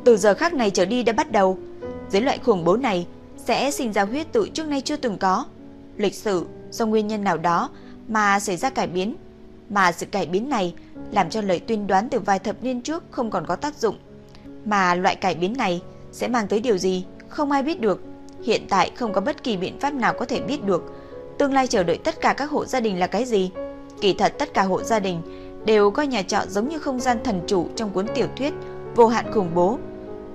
S2: Từ giờ khác này trở đi đã bắt đầu, dưới loại khủng bố này sẽ sinh ra huyết tự trước nay chưa từng có. Lịch sử do nguyên nhân nào đó mà xảy ra cải biến, mà sự cải biến này làm cho lời tuyên đoán từ vài thập niên trước không còn có tác dụng. Mà loại cải biến này sẽ mang tới điều gì, không ai biết được. Hiện tại không có bất kỳ biện pháp nào có thể biết được. Tương lai chờ đợi tất cả các hộ gia đình là cái gì? Kỳ thật tất cả hộ gia đình đều coi nhà trọ giống như không gian thần chủ trong cuốn tiểu thuyết vô hạn khủng bố,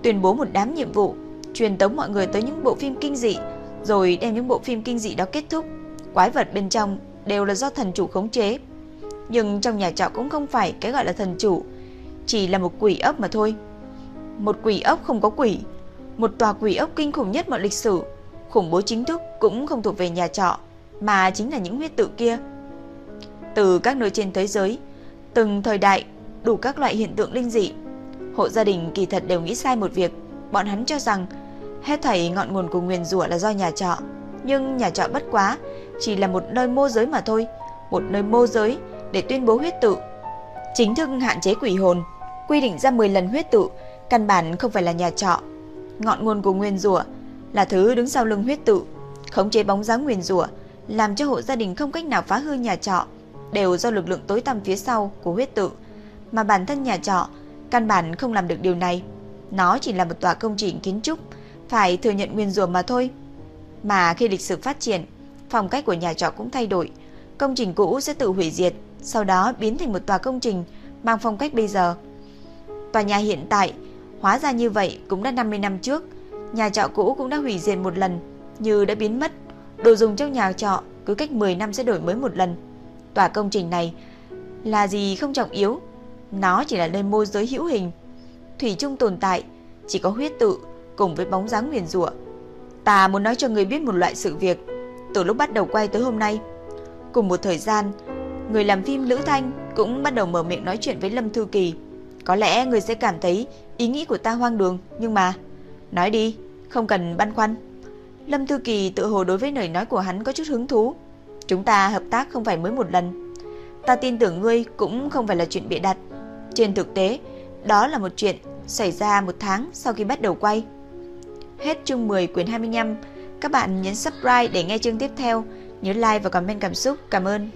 S2: tuyên bố một đám nhiệm vụ, truyền tống mọi người tới những bộ phim kinh dị, rồi đem những bộ phim kinh dị đó kết thúc. Quái vật bên trong đều là do thần chủ khống chế. Nhưng trong nhà trọ cũng không phải cái gọi là thần chủ, chỉ là một quỷ ốc mà thôi. Một quỷ ốc không có quỷ, một tòa quỷ ốc kinh khủng nhất mọi lịch sử, khủng bố chính thức cũng không thuộc về nhà trọ, mà chính là những huyết tự kia. Từ các nơi trên thế giới, từng thời đại, đủ các loại hiện tượng linh dị. Hộ gia đình kỳ thật đều nghĩ sai một việc, bọn hắn cho rằng hết thảy ngọn nguồn của nguyền rủa là do nhà trọ, nhưng nhà trọ bất quá chỉ là một nơi mô giới mà thôi, một nơi mô giới để tuyên bố huyết tự. Chính thức hạn chế quỷ hồn, quy định ra 10 lần huyết tự, căn bản không phải là nhà trọ. Ngọn nguồn của nguyên rủa là thứ đứng sau lưng huyết tự, khống chế bóng dáng nguyên rủa, làm cho hộ gia đình không cách nào phá hư nhà trọ, đều do lực lượng tối tăm phía sau của huyết tự, mà bản thân nhà trọ căn bản không làm được điều này. Nó chỉ là một tòa công trình kiến trúc, phải thừa nhận nguyên rủa mà thôi. Mà khi lịch sử phát triển, phong cách của nhà trọ cũng thay đổi, công trình cũ sẽ tự hủy diệt, sau đó biến thành một tòa công trình mang phong cách bây giờ. Tòa nhà hiện tại hóa ra như vậy cũng đã 50 năm trước, nhà trọ cũ cũng đã hủy diệt một lần, như đã biến mất. Đồ dùng trong nhà trọ cứ cách 10 năm sẽ đổi mới một lần. Tòa công trình này là gì không trọng yếu, nó chỉ là nơi môi giới hữu hình. Thủy chung tồn tại, chỉ có huyết tự cùng với bóng dáng huyền rủa. Ta muốn nói cho người biết một loại sự việc, từ lúc bắt đầu quay tới hôm nay. Cùng một thời gian, người làm phim Lữ Thanh cũng bắt đầu mở miệng nói chuyện với Lâm Thư Kỳ. Có lẽ người sẽ cảm thấy ý nghĩ của ta hoang đường, nhưng mà... Nói đi, không cần băn khoăn. Lâm Thư Kỳ tự hồ đối với lời nói của hắn có chút hứng thú. Chúng ta hợp tác không phải mới một lần. Ta tin tưởng ngươi cũng không phải là chuyện bịa đặt. Trên thực tế, đó là một chuyện xảy ra một tháng sau khi bắt đầu quay. Hết chương 10 quyển 25. Các bạn nhấn subscribe để nghe chương tiếp theo. Nhớ like và comment cảm xúc. Cảm ơn.